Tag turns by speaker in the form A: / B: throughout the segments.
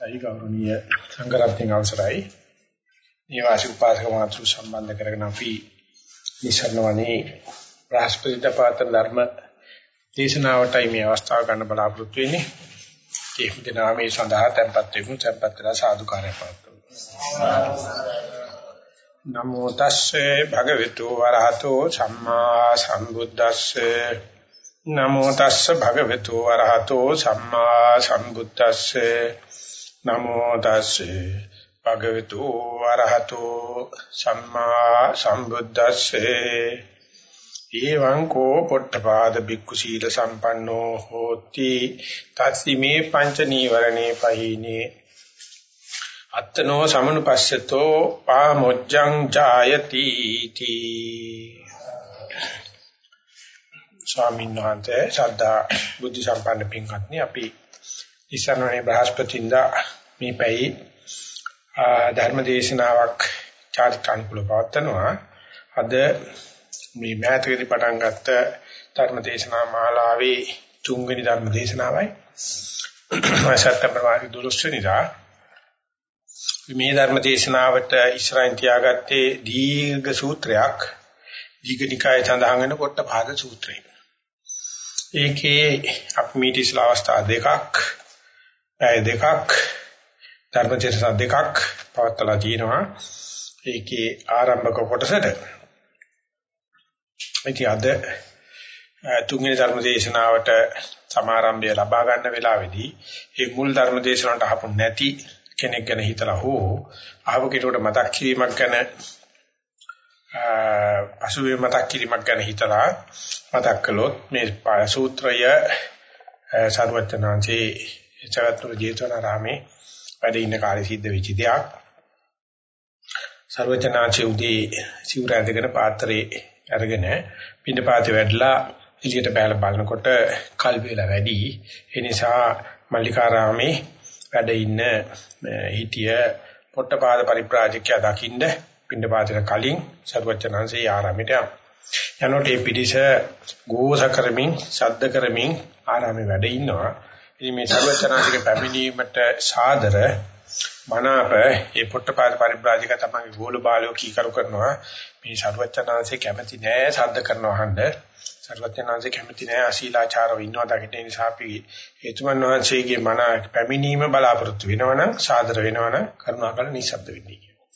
A: ඒ ගෞරවනීය සංඝරත්නයේ අවසරයි. නිවාසික උපාසක මාතු සම්බන්ධ කරගෙන අපි නිසරණවනේ රාष्ट्रපති පාත්‍ර ධර්ම දේශනාවටයි මේ අවස්ථාව ගන්න බලාපොරොත්තු වෙන්නේ. ඒ හිතනා මේ සඳහා tempත් වෙමු tempත් වෙලා සාදුකාරය පවත්වමු. නමෝ තස්සේ භගවතු වරහතෝ සම්මා සම්බුද්දස්සේ නමෝ තස්සේ භගවතු වරහතෝ සම්මා සම්බුද්දස්සේ නමෝ තස්සේ භගවතු වරහතෝ සම්මා සම්බුද්දස්සේ. එවං කෝ පොට්ටපාද බික්කු සීල සම්පන්නෝ හෝති. තස්සිමේ පංච නීවරණේ පහිනේ. අත්තනෝ සමනුපස්සතෝ පාමොච්ඡං ජායති තී. ස්වාමීන් වහන්සේ ශ්‍රද්ධා බුද්ධ සම්පන්න පින්වත්නි අපි ඉස්සරහනේ බ්‍රහස්පතින්දා මේ පැයි ධර්ම දේශනාවක් චාරිත්‍රානුකූල පවත්වනවා අද මේ මෑතකදී පටන් ගත්ත ධර්ම දේශනා මාලාවේ තුන්වෙනි ධර්ම දේශනාවයි සැප්තැම්බර් මාසයේ 12 වෙනිදා මේ ධර්ම දේශනාවට ඉස්සරහින් තියාගත්තේ දීර්ඝ සූත්‍රයක් දීඝනිකාය සඳහන් වෙන පොට්ටපාද සූත්‍රය. ඒකේ අපි මීට ඉස්සලා අවස්ථා දෙකක් පැය දෙකක් ධර්මචර්ය දෙකක් පවත්ලා තියෙනවා. ඒකේ ආරම්භක කොටසට ඉතින් අද තුන්වෙනි ධර්ම දේශනාවට සමාරම්භය ලබා ගන්න වෙලාවේදී මේ මුල් ධර්ම දේශනාවට අහපු නැති කෙනෙක් ගැන හිතලා හෝ අහව කෙනෙකුට මතක් කිරීමක් ගැන අසුවේ මතක් කිරීමක් ගැන හිතලා මතක් කළොත් මේ සූත්‍රය සර්වඥාන්සේ චරත්‍ර ජේතවනාරාමේ වැඩ ඉන්න කාලේ සිද්ධ වෙච්ච දෙයක්. සර්වඥාන්සේ උදී සිවුර ඇඳගෙන පාත්‍රේ අරගෙන පිටපාතේ වැඩලා එළියට බැලලා බලනකොට කල් වේලා වැඩි. ඒ නිසා මල්ලිකාරාමේ වැඩ ඉන්න හිටිය පොට්ටපාද පරිබ්‍රාජකයා දකින්න පිටපාතේට කලින් සර්වඥාන්සේ ආරාමයට යනකොට මේ පිටිස ගෝස කරමින් ශබ්ද කරමින් ආරාමේ වැඩ ඉන්නවා. ඉතින් මේ සර්වචනාතික පැමිණීමට සාදර මනාප ඒ පොට්ටපාද පරිබ්‍රාජික තමයි ගෝල බාලෝ කීකරු කරනවා. මේ සර්වචනාංශේ කැමති නෑ සද්ද කරනවා හන්ද සර්වචනාංශේ කැමති නෑ අශීලාචාරව ඉන්නවා දකින්න. නිසා අපි හේතුමන් වහන්සේගේ මන පැමිණීම බලාපොරොත්තු වෙනවනම් සාදර වෙනවනම් කරුණාකර නිශ්ශබ්ද වෙන්නේ කියනවා.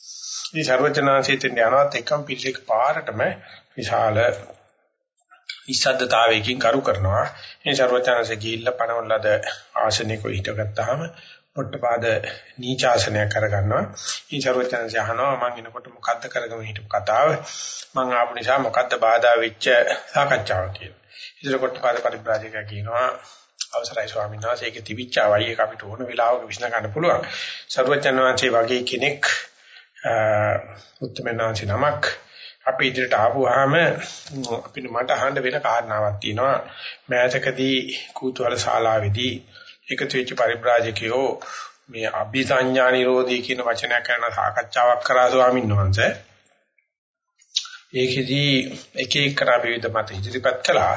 A: ඉතින් සර්වචනාංශයේ තියෙන යනවත් එකම පිළිසෙක පාරටම විශාල නිස්සද්දතාවයකින් කරු කරනවා. මේ ਸਰවඥාන්සේ ගිහිල්ලා පණවලද ආසනයක හිටගත්තාම පොට්ටපාද නීචාසනයක් කරගන්නවා. මේ ਸਰවඥාන්සේ අහනවා මම එනකොට මොකද්ද කරගෙන හිටපු කතාව? මං ආපු නිසා මොකද්ද බාධා වෙච්ච සාකච්ඡාව කියලා. ඉතින් පොට්ටපාද පරිබ්‍රාජකයා කියනවා අවසරයි ස්වාමීන් වහන්සේ ඒක තිබිච්චාවයි ඒක අපිට ඕන වෙලාවක විශ්න ගන්න පුළුවන්. ਸਰවඥාන්සේ වගේ කෙනෙක් උත්තමනාංශි නමක් අපි ඉදිරියට ආපුවාම අපිට මට අහන්න වෙන කාරණාවක් තියෙනවා. මෑතකදී කූතුහල ශාලාවේදී එකතු වෙච්ච පරිබ්‍රාජකයෝ මේ අභිසඤ්ඤා නිරෝධී කියන වචනයක් කරන සාකච්ඡාවක් කරා ස්වාමීන් වහන්සේ. ඒකෙදී එක එක කරා විවිධ මත ඉදිරිපත් කළා.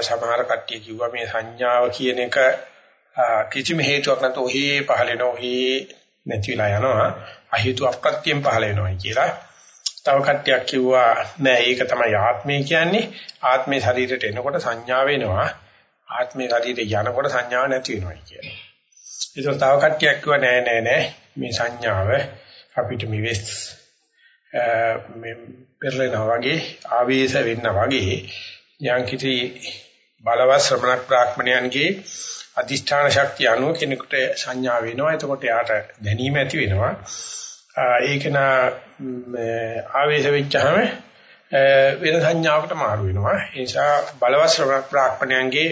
A: සමහර කට්ටිය කිව්වා මේ සංඥාව කියන එක කිසිම හේතුවක් නැතෝ හේ පහල වෙනෝ හේ නැතිලා යනවා. අහේතු අප්‍රත්‍යයෙන් පහල වෙනවා කියලා. තව කට්ටියක් කිව්වා නෑ ඒක තමයි ආත්මය කියන්නේ ආත්මේ ශරීරයට එනකොට සංඥා වෙනවා ආත්මේ ශරීරයට යනකොට සංඥාව නැති වෙනවා කියලා. ඒක තව කට්ටියක් කිව්වා නෑ නෑ නෑ මේ සංඥාව අපිට මිවෙස් මේ පෙරලෙනා වගේ ආවේශ වෙන්න වගේ යම්කිසි බලවත් ශ්‍රමණක් ප්‍රාඥයන්ගේ අදිෂ්ඨාන ශක්තිය අනුව කෙනෙකුට සංඥා වෙනවා. එතකොට යාට දැනීම ඇති වෙනවා. ඒක නා ආවේශ වෙච්චාම වෙන සංඥාවකට මාරු වෙනවා. ඒ නිසා බලවත් ශ්‍රවණ ප්‍රාඥයන්ගේ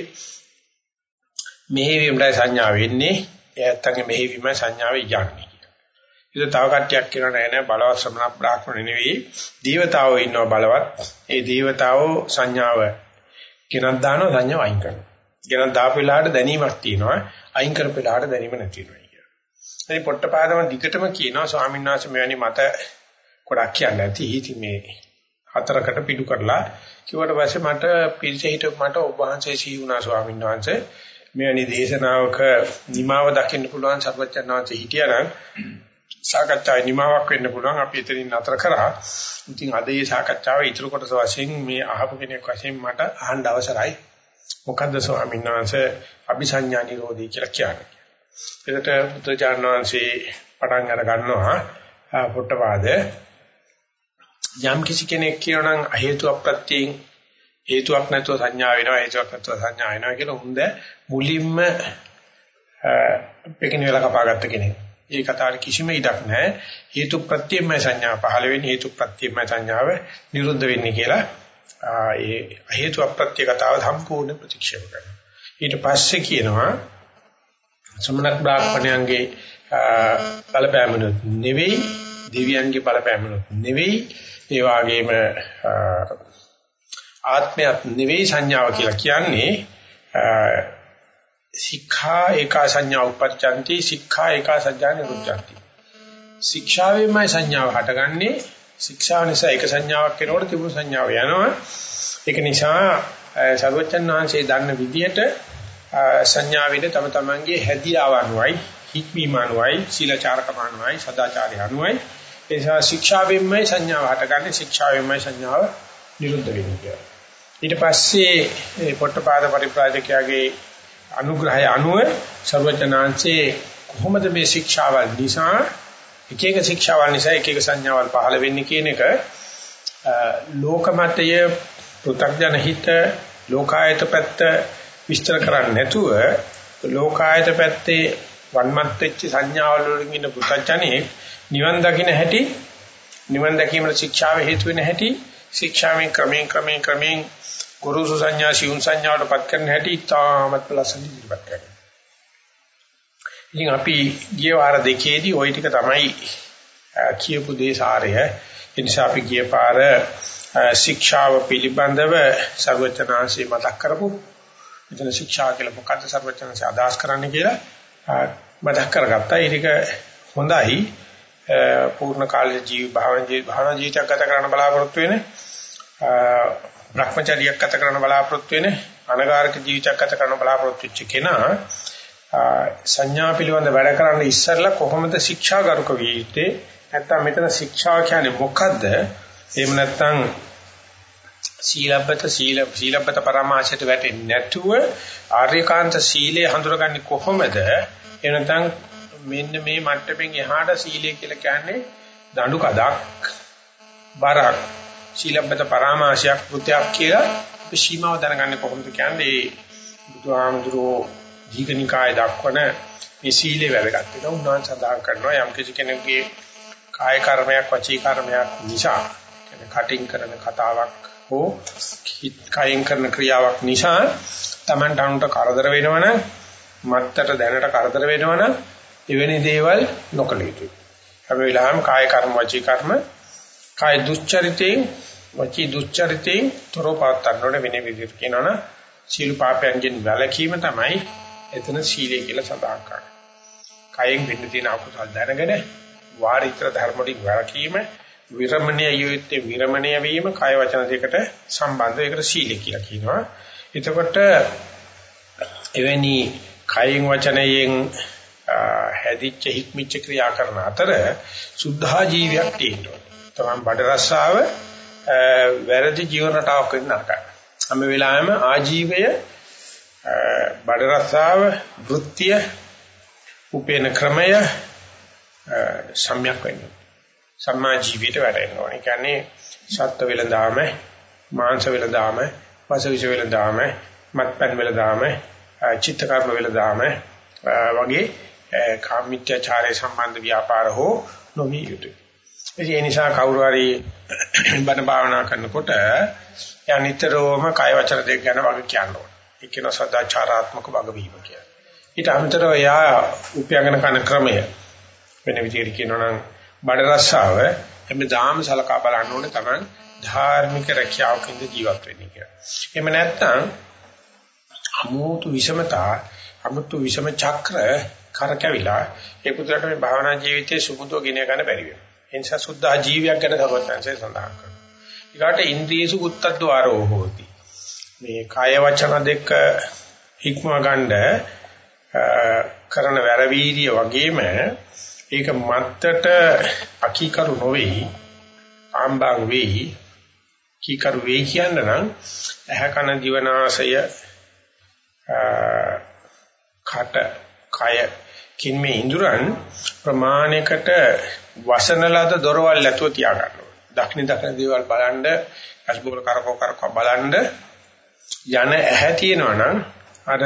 A: මෙහෙවීමයි සංඥා වෙන්නේ. එයාත්තන්ගේ මෙහෙවීම සංඥාවේ යන්නේ. ඒක තව කට්ටියක් කියනවා නෑ නෑ බලවත් ශ්‍රමණ ප්‍රාඥ නෙවෙයි. දීවතාවෝ ඉන්නවා බලවත්. ඒ දීවතාවෝ සංඥාව කෙනක් දානවා සංඥාව අයින් කරනවා. කෙනක් දාපු වෙලාවට දැනීමක් තියෙනවා. අයින් කරපු වෙලාවට දැනීම නැති වෙනවා. ඉතින් පොට්ටපාදම දිගටම කියනවා ස්වාමීන් වහන්සේ මෙවැනි මත ගොඩක් කියන්න ඇති. ඉතින් මේ හතරකට පිටු කරලා කිව්වට පස්සේ මට පිළිසෙ හිට මට ඔබ වහන්සේ සී වුණා ස්වාමීන් වහන්සේ මෙවැනි දේශනාවක නිමාව දකින්න පුළුවන් සර්වඥාන්සේ හිටියනම් සාකච්ඡාවේ නිමාවක් වෙන්න පුළුවන් අපි එතනින් නතර කරා. ඉතින් අද මේ සාකච්ඡාවේ ඊටු කොටස වශයෙන් මේ අහපු කෙනෙක් වශයෙන් මට අහන්න අවසරයි. මොකද්ද ස්වාමීන් වහන්සේ අபிසඤ්ඤා නිරෝධී කියලා කියන්නේ? එතකොට බුදුචාන් වහන්සේ පටන් අර ගන්නවා පොට්ටපාද යම් කිසි කෙනෙක් කියනනම් හේතු අප්‍රත්‍යයෙන් හේතුවක් නැතුව සංඥා වෙනවා හේතුවක් නැතුව සංඥා වෙනවා කියලා හොඳ මුලින්ම පෙකින වෙලා කපාගත්ත කෙනෙක්. ඒ කතාවට කිසිම ඉඩක් නැහැ. හේතු ප්‍රත්‍යයමයි සංඥා පහළ වෙන්නේ හේතු ප්‍රත්‍යයමයි සංඥාව නිරුද්ධ වෙන්නේ කියලා ඒ හේතු අප්‍රත්‍ය කතාව සම්පූර්ණ ප්‍රතික්ෂේප කරනවා. ඊට පස්සේ කියනවා සමනක් බ්‍රාහ්මණයන්ගේ බලපෑමනොත් නෙවෙයි දෙවියන්ගේ බලපෑමනොත් නෙවෙයි ඒ වගේම ආත්මයක් නෙවෙයි සංඥාව කියලා කියන්නේ සික්ඛා ඒකා සංඥා උපච්ඡanti සික්ඛා ඒකා සංඥා නිරුද්ධಂತಿ ශික්ෂාවෙන්මයි සංඥාව හටගන්නේ. ශික්ෂාව නිසා එක සංඥාවක් වෙනකොට තිබුණු සංඥාව යනවා. ඒක නිසා සර්වචන් වහන්සේ දන්න විදිහට සංඥාවෙද තම තමන්ගේ හැදියාව අනුවයි හික්මීම අනුවයි සීලචාරකම අනුවයි සදාචාරය අනුවයි ඒ නිසා ශික්ෂාවෙන්මයි සංඥාව හටගන්නේ ශික්ෂාවෙන්මයි සංඥාව නිරුද්ධ වෙන්නේ ඊට පස්සේ මේ පොට්ටපාද පරිප්‍රාජකයාගේ අනුග්‍රහය අනුව ਸਰවඥාන්සේ කොහොමද මේ ශික්ෂාවල් නිසා එක එක ශික්ෂාවල් නිසා එක එක සංඥාවල් පහළ වෙන්නේ කියන එක ලෝකමතය පෘථග්ජන හිත ලෝකායත පැත්ත විස්තර කරන්නේ නැතුව ලෝකායත පැත්තේ වන්මත් වෙච්ච සංඥාවල වලින් ඉන්න පුතඥේ නිවන් දකින්න හැටි නිවන් දැකීමට ශික්ෂාව හේතු වෙන හැටි ශික්ෂාවෙන් ක්‍රමයෙන් ක්‍රමයෙන් ක්‍රමයෙන් ගුරු සුසඤ්ඤා සිවුන් සංඥාවට පත් කරන හැටි තාමත් ලස්සන ඉදිරිපත් කරනවා. ඉතින් අපි ගිය වාර දෙකේදී ওই ටික තමයි කියපු දේ සාරය. ඒ නිසා අපි ගිය පාර ශික්ෂාව පිළිබඳව සර්වචනාංශي මතක් කරපු මෙතන ශික්ෂා කියලා මොකද්ද සර්වඥයන්සේ අදහස් කරන්න කියලා මතක් කරගත්තා. ඒක හොඳයි. පූර්ණ කාලයේ ජීව භාවන ජීව භාවන ජීවිතයක් ගත කරන්න බලාපොරොත්තු වෙන භ්‍රමචාරියක් ගත කරන්න බලාපොරොත්තු වෙන අනගාරික ජීවිතයක් ගත කරන්න බලාපොරොත්තු වෙච්ච කෙනා සංඥා පිළිබඳ වැඩ කරන්න ඉස්සෙල්ලා කොහොමද ශික්ෂාගරුක වී යුත්තේ? නැත්තම් මෙතන ශික්ෂා කියන්නේ මොකද්ද? එහෙම නැත්තම් සීලබ්බත සීල සීලබ්බත පරමාශයට වැටෙන්නේ නැතුව ආර්යකාන්ත සීලය හඳුනගන්නේ කොහොමද? එහෙම නැත්නම් මෙන්න මේ මට්ටමින් එහාට සීලය කියලා කියන්නේ දඬු කඩක් බරක් ශීලබ්බත පරාමාශයක් කෘත්‍යයක් කියලා අපි සීමාව දැනගන්නේ කොහොමද කියන්නේ? බුදුහාමුදුරෝ දීඝනිකාය දක්වන මේ සීලේ වැදගත් වෙනවා. උන්වහන්සේ සඳහන් කරනවා යම් කිසි කෙනෙකුගේ කාය කර්මයක් වචී කර්මයක් නිසා කියන්නේ කටින් කරන කතාවක් හෝ කයින් කරන ක්‍රියාවක් නිසා Taman ටනුට කරදර වෙනවනම් මත්තට දැනට කරදර වෙනවනම් එවැනි දේවල් නොකළ යුතුයි. හැම වෙලාවෙම කාය කර්ම වචී කර්ම කාය දුස්චරිතේ වචී දුස්චරිතේ තොරව පාත්තන්නොට වෙන විදිහට කියනවනම් සීල පාපයන්ගෙන් වැළකීම තමයි එතන සීලය කියලා සඳහන් කරන්නේ. කයෙන් වෙන්න තියෙන අකුසල් දැනගෙන වාරිත්‍ර ධර්ම වලින් වැළකීම විරමණීය යුත්තේ විරමණීය වීම කාය වචන දෙකට සම්බන්ධ ඒකට සීලය කියලා කියනවා. එතකොට එවැනි කයින් වචනයෙන් හැදිච්ච හික්මිච්ච ක්‍රියා කරන අතර සුද්ධා ජීවියක් තියෙනවා. තමන් බඩ රස්සාව වැරදි ජීවන රටාවක් වෙන්න නරකයි. හැම වෙලාවෙම ආජීවය බඩ රස්සාව වෘත්තිය උපේන ක්‍රමය සම්‍යක් වෙන්නේ. සම්මා ජීවිතයට වැටෙන්න ඕනේ. ඒ කියන්නේ සත්ත්ව වෙලඳාම, මාංශ වෙලඳාම, වාසවිෂ වෙලඳාම, මත්පැන් වෙලඳාම, චිත්ත කර්ම වෙලඳාම වගේ කාමීත්‍යචාරය සම්බන්ධ ව්‍යාපාර හෝ නොවිය යුතුයි. ඒ නිසා කවුරු හරි බණ භාවනා කරනකොට එයා නිතරම කාය වචන දෙක ගැන වග කියන්න ඕනේ. ඒ කියන සදාචාරාත්මක වගවීම කියලා. ඊට අමතරව එයා උපයගෙන කරන ක්‍රමය වෙන විදිහට කියනවා නම් බඩ රස්සාව හැමදාම සලකා බලන්න ඕනේ තමයි ධාර්මික රැකියාවකින්ද ජීවත් වෙන්නේ කියලා. එහෙම නැත්නම් අමුතු විෂමතා අමුතු විෂම චක්‍ර කරකැවිලා ඒ පුදුරට මේ භාවනා ජීවිතයේ සුමුදව ගෙන ගන්න බැරි වෙනවා. ඒ නිසා සුද්ධා ජීවියක් ගැන සර්වඥාන්සේ සඳහන් කරනවා. ඊකට ඉන්ද්‍රියසු උත්තද්වාරෝ හෝති. මේ කාය වචන දෙක හික්මව ගන්න කරන වැරවීර්ය වගේම ඒක මත්තට අකීකරු නොවේයි ආම්බාන් වෙයි කීකරු වෙයි කියන්න නම් ඇහ කන දිවනාසය කට කය කින් මේ ඉඳුරන් ප්‍රමාණයකට වසන ලද දොරවල් ඇතුව තියා ගන්නවා. දක්ෂින දක්ෂින දේවල් බලන්ඩ අස්බෝල කරකෝ කරකෝ බලන්ඩ යන ඇහැ තියෙනවා නම් අර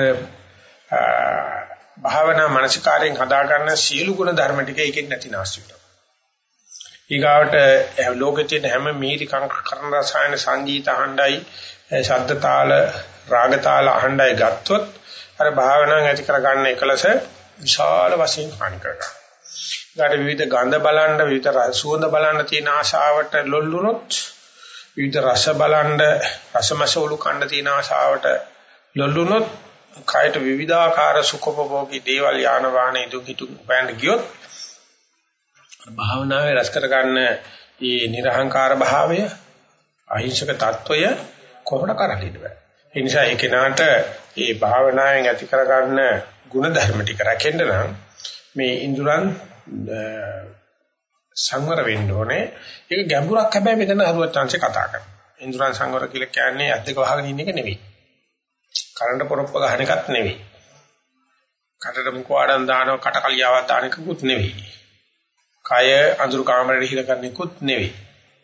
A: භාවනා මානසිකාරයෙන් හදා ගන්න සියලු ගුණ ධර්ම ටික එකෙන් නැති නැස්ති වෙනවා. ඊගාවට ලෝකේ තියෙන හැම මීරි කරන රසායන සංගීත අහණ්ඩයි ශබ්ද තාල රාග තාල අහණ්ඩයි ගත්තොත් අර භාවනාවෙන් ඇති කරගන්න එකලස විශාල වශයෙන් හානි කරනවා. ඊට විවිධ ගන්ධ බලන්න විවිධ සුවඳ බලන්න තියෙන ආශාවට ලොල්ලුනොත් විවිධ රස බලන්න රසමසවලු කන්න තියෙන ආශාවට ලොල්ලුනොත් කයට විවිධාකාර සුඛපභෝගී දේවල් යාන වාහන ඉදුම් හිටුම් උපයන්න ගියොත් භාවනාවේ රස කර ගන්න මේ නිර්හංකාර භාවය අහිංසක తত্ত্বය කොහොමද කරන්නේ බෑ. ඒ නිසා ඒ කෙනාට මේ භාවනාවෙන් ඇති කර ගන්න ಗುಣ ධර්ම ටික රැකෙන්න නම් මේ ඉඳුරන් සංවර වෙන්න ඕනේ. ඒක ගැඹුරක් හැබැයි මෙතන හරුවත් chance කතා කරනවා. ඉඳුරන් සංවර කියලා කියන්නේ ඇත්තක වහගෙන ඉන්න එක නෙවෙයි. කරන්ට පොරොප්ප ගන්න එකත් නෙවෙයි. කටට මුඛවාඩම් දානවා කට කලියාවක් දාන එකකුත් නෙවෙයි. කය අඳුරු කාමරේ හිර කරන්නේකුත් නෙවෙයි.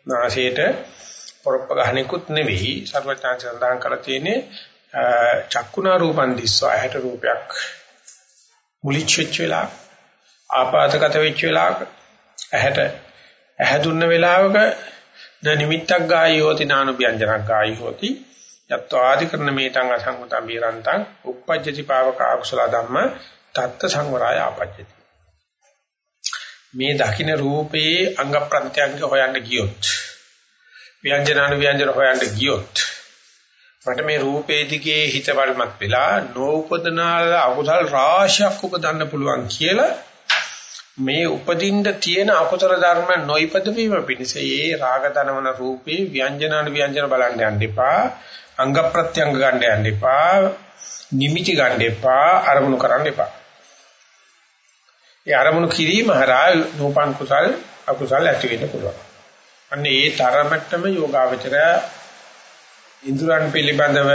A: නාසයට පොරොප්ප ගන්නේකුත් නෙවෙයි. සර්වඥාන්සේ සඳහන් කරලා තියෙන්නේ චක්කුණා රූපන් දිස්වා ඇහැට රූපයක් මුලිච්ච වෙච්ච වෙලාව ආපාතගත වෙච්ච වෙලාවක ඇහැට ඇහැ දුන්න වෙලාවක ද නිමිත්තක් ගායි හොති නානු ව්‍යංජනක් ගායි හොති යත්වා ආදි කරන මේතං අසංගතං බීරන්තං uppajjati pavaka akusala dhamma tatta සංවරය ආපජ්ජති. මේ දකින්න රූපේ අංග ප්‍රත්‍යංග හොයන්න ගියොත් ව්‍යංජනානු ව්‍යංජන හොයන්න ගියොත් මට මේ රූපේ දිගේ හිත වල්මත් වෙලා නෝපදනාල අකුසල් රාශියක් උපදන්න පුළුවන් කියලා මේ උපදින්න තියෙන අකුසල ධර්ම නොයිපද වීම පිණිස ඒ රාග දනවන රූපේ ව්‍යංජනාන ව්‍යංජන බලන්න යන්න එපා. අංග ප්‍රත්‍යංග ගන්න යන්න එපා. නිමිති ගන්න එපා. අරමුණු කරන්න එපා. ඒ අරමුණු කිරීම හරහා නූපන් කුසල් අකුසල් ඇති වෙන්න පුළුවන්. අන්න ඒ තරමටම යෝගාවචරය ඉන්ද්‍රයන් පිළිබඳව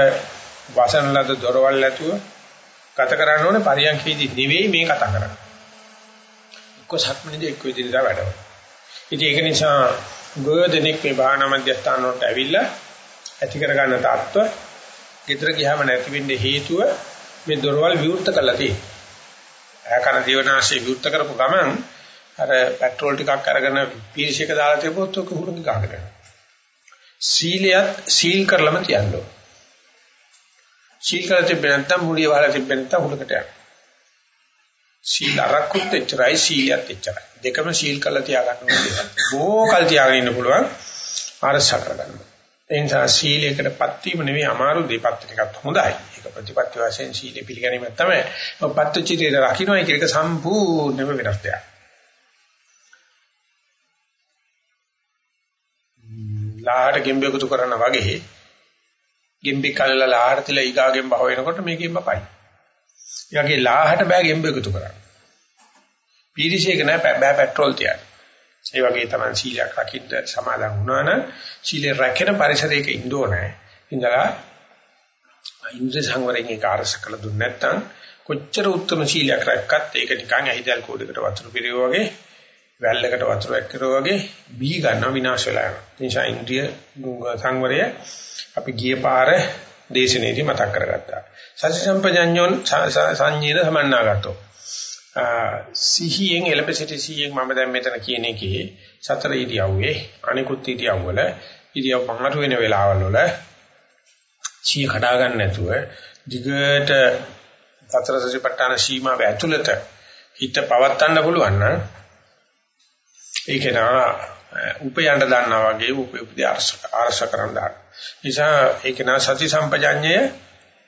A: වසන ලද දොරවල් ඇතුව ගත කරන්න ඕනේ. පරියන්කේදී නෙවෙයි මේ කතා කරන්නේ. එක්ක සක්මණේදී එක්ක ඉදිරියට වැඩව. ඉතින් ඒක නිසා ගොඩනෙක් මේ භාවනා මධ්‍යස්ථාන වලට ඇවිල්ලා ඇති කර ගන්න තත්ත්ව ගෙදර ගියාම නැති වෙන්නේ හේතුව මේ දොරවල් විවෘත කරලා තියෙනවා. ආකන දිවනාශය විවෘත කරපු ගමන් අර පෙට්‍රෝල් ටිකක් අරගෙන පීරිෂයක දාලා තිබුණොත් ඔක හුරුඟ ගහකට. සීලයත් සීල් කරලම තියන්න ඕන. සීල් කරලා තිබෙන්න නැත්නම් මුලිය වහලා තිබෙන්න නැත්නම් හුරුකට යනවා. සීල අරක්කුත් එච්චරයි සීලියත් එච්චරයි. දෙකම සීල් කරලා තියාගන්න ඕනේ. බොහෝකල් තියාගෙන ඉන්න පුළුවන් ආරක්ෂා කරගන්න. ඒ නිසා සීලයකටපත් වීම නෙවෙයි අමාරු දෙපත් ටිකක් හොඳයි. ඒක ප්‍රතිපත්ති වශයෙන් සීලෙ පිළිගැනීම තමයි. පත්තු චිතේ රකින්න එක එක සම්පූර්ණයෙන්ම වෙනස් දෙයක්. ලාහට ගෙම්බෙකුතු කරනා වගේ ගෙම්බි කල්ලා ලාහට තියලා ඊගාගෙන් බහ වෙනකොට මේ ගෙම්බ පයි. ඊගේ ලාහට බෑ ගෙම්බ එකතු කරන්න. පීරිසයක නෑ බෑ පෙට්‍රෝල් තියන්න. ඒ වගේ තමයි සීලයක් රකින්න සමාදන් වුණා නම් සීලය රැකෙන පරිසරයක ඉන්න ඕනේ. ඉඳලා ඉන්ද්‍ර සංවරයෙන් ඒක අරස කළ දුන්නේ නැත්නම් කොච්චර උත්තම සීලයක් රැක්කත් ඒක නිකන් ඇහිදල් කෝඩයකට වතුර පිරෙව වගේ වැල්ලකට වතුර ඇක්කරෝ වගේ බී ගන්න විනාශ වෙලා යනවා. ඒ නිසා ඉන්ද්‍රිය සංවරය අපි ගිය පාර දේශනේදී මතක් කරගත්තා. සති සම්පජඤ්ඤෝන් සංඤේන සමන්නාගතෝ. සිහියෙන් එලෙපසිටි සිහියෙන් මම දැන් මෙතන කියන එකේ සතර ඉරියව්වේ අනිකුත් ඉරියව්වල ඉරියව් පහර වෙන වෙලාවල් වල සිහිය කඩා ගන්න නැතුව දිගට සතර සතිපට්ඨාන සීමාව ඇතුළත හිත පවත්වන්න පුළුවන් නම් ඒක නා උපයන්න දන්නා වගේ උපදී ආර්ශ කරන්න දාන්න. නිසා ඒක නා සති සම්පජඤ්ඤය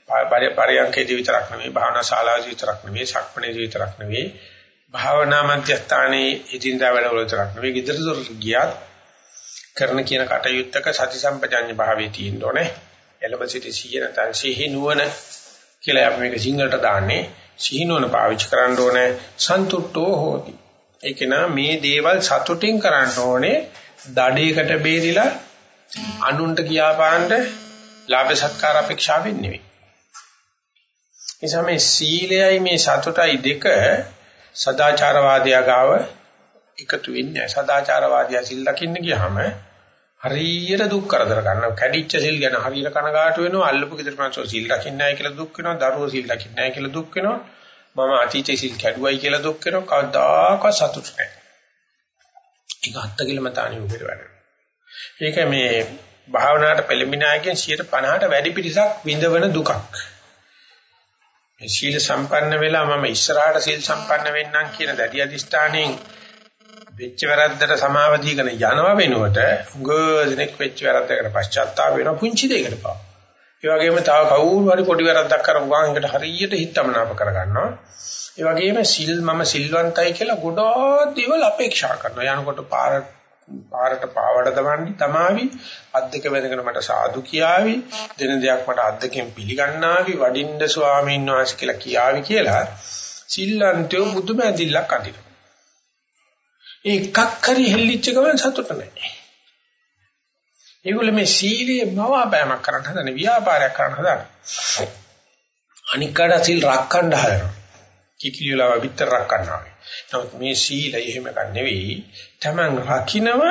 A: පරියන්කේදී විතරක් නෙවෙයි භාවනා ශාලාවේදී විතරක් නෙවෙයි සක්මණේදී විතරක් නෙවෙයි භාවනා මධ්‍යස්ථානයේ ඉදින්දා වැඩවල විතරක් නෙවෙයි ගෙදර දොර ගියත් කරන කියන කටයුත්තක සති සම්පජඤ්ඤ භාවයේ තියෙන්න ඕනේ එළඹ සිටි සිහිය නැත්නම් සිහි නුවණ කියලා අපි මේක සිංහලට දාන්නේ සිහිනුවන පාවිච්චි කරන්න ඕනේ සන්තුට්ඨෝ හෝති. ඒක නා මේ දේවල් සතුටින් කරන්න ඕනේ දඩේකට බේරිලා අනුන්ට කියාපාන්න ලාභ සත්කාර අපේක්ෂාවෙන් නෙවෙයි. නිසා මේ සීලයයි මේ සතුටයි දෙක සදාචාරවාදියා ගාව එකතු වෙන්නේ සදාචාරවාදියා සිල් ලකින්න ගියාම හරියට දුක් කරදර ගන්නවා කැඩිච්ච සිල් ගැන හරියට කනගාටු වෙනවා. අල්ලපු ගෙදර මනසෝ සිල් ලකින්නේ නැහැ කියලා දුක් වෙනවා. දරුවෝ සිල් ලකින්නේ නැහැ කියලා දුක් වෙනවා. මම අතීතයේ සිල් කැඩුවයි කියලා දුක් වෙනවා. කවදාකවත් සතුට නැහැ. ඒක අත්තකිලම තානිය උගෙට වැඩ ඒක මේ භාවනාවට පෙළඹිනායකින් 150ට වැඩි පිරිසක් විඳවන දුකක්. මේ සීල සම්පන්න වෙලා මම ඉස්සරහට සීල් සම්පන්න වෙන්නම් කියන දැඩි අදිෂ්ඨානයෙන් වෙච්ච වැරද්දට සමාව දීගෙන යනවා වෙනුවට උගදෙනෙක් වෙච්ච වැරද්දකට පශ්චාත්තාප වෙනවා පුංචි දෙයකට පාව. ඒ වගේම තව කවුරු හරි පොඩි වැරද්දක් කරපුවාම ඒකට හරියට හිතමනාප කරගන්නවා. ඒ වගේම සිල් මම සිල්වන්තයි කියලා ගොඩාක් දේවල් අපේක්ෂා කරනවා. යනකොට පාර පාරට පාවඩ දවන්නේ තමාවි අද්දක වැදගෙන මට සාදු කියාවි දෙන දෙයක් මට අද්දකින් පිළිගන්නාවි වඩින්න ස්වාමීන් වහන්සේ කියලා කියාවි කියලා සිල්ලන්තෝ බුදුම ඇදිල්ලක් අදිනවා ඒකක් හරි හෙල්ලිච්ච ගමන් සතුට නැහැ. ඒගොල්ලෝ මේ සීලයේ මවාපෑමක් කරන්න හදන ව්‍යාපාරයක් කරන්න හදන. අනිකට සිල් රැකන්න හදනවා. කිකිලියලා විතර රැකන්නවා නමුත් මේ සීලය එහෙම ගන්න නෙවෙයි. Taman රකින්නව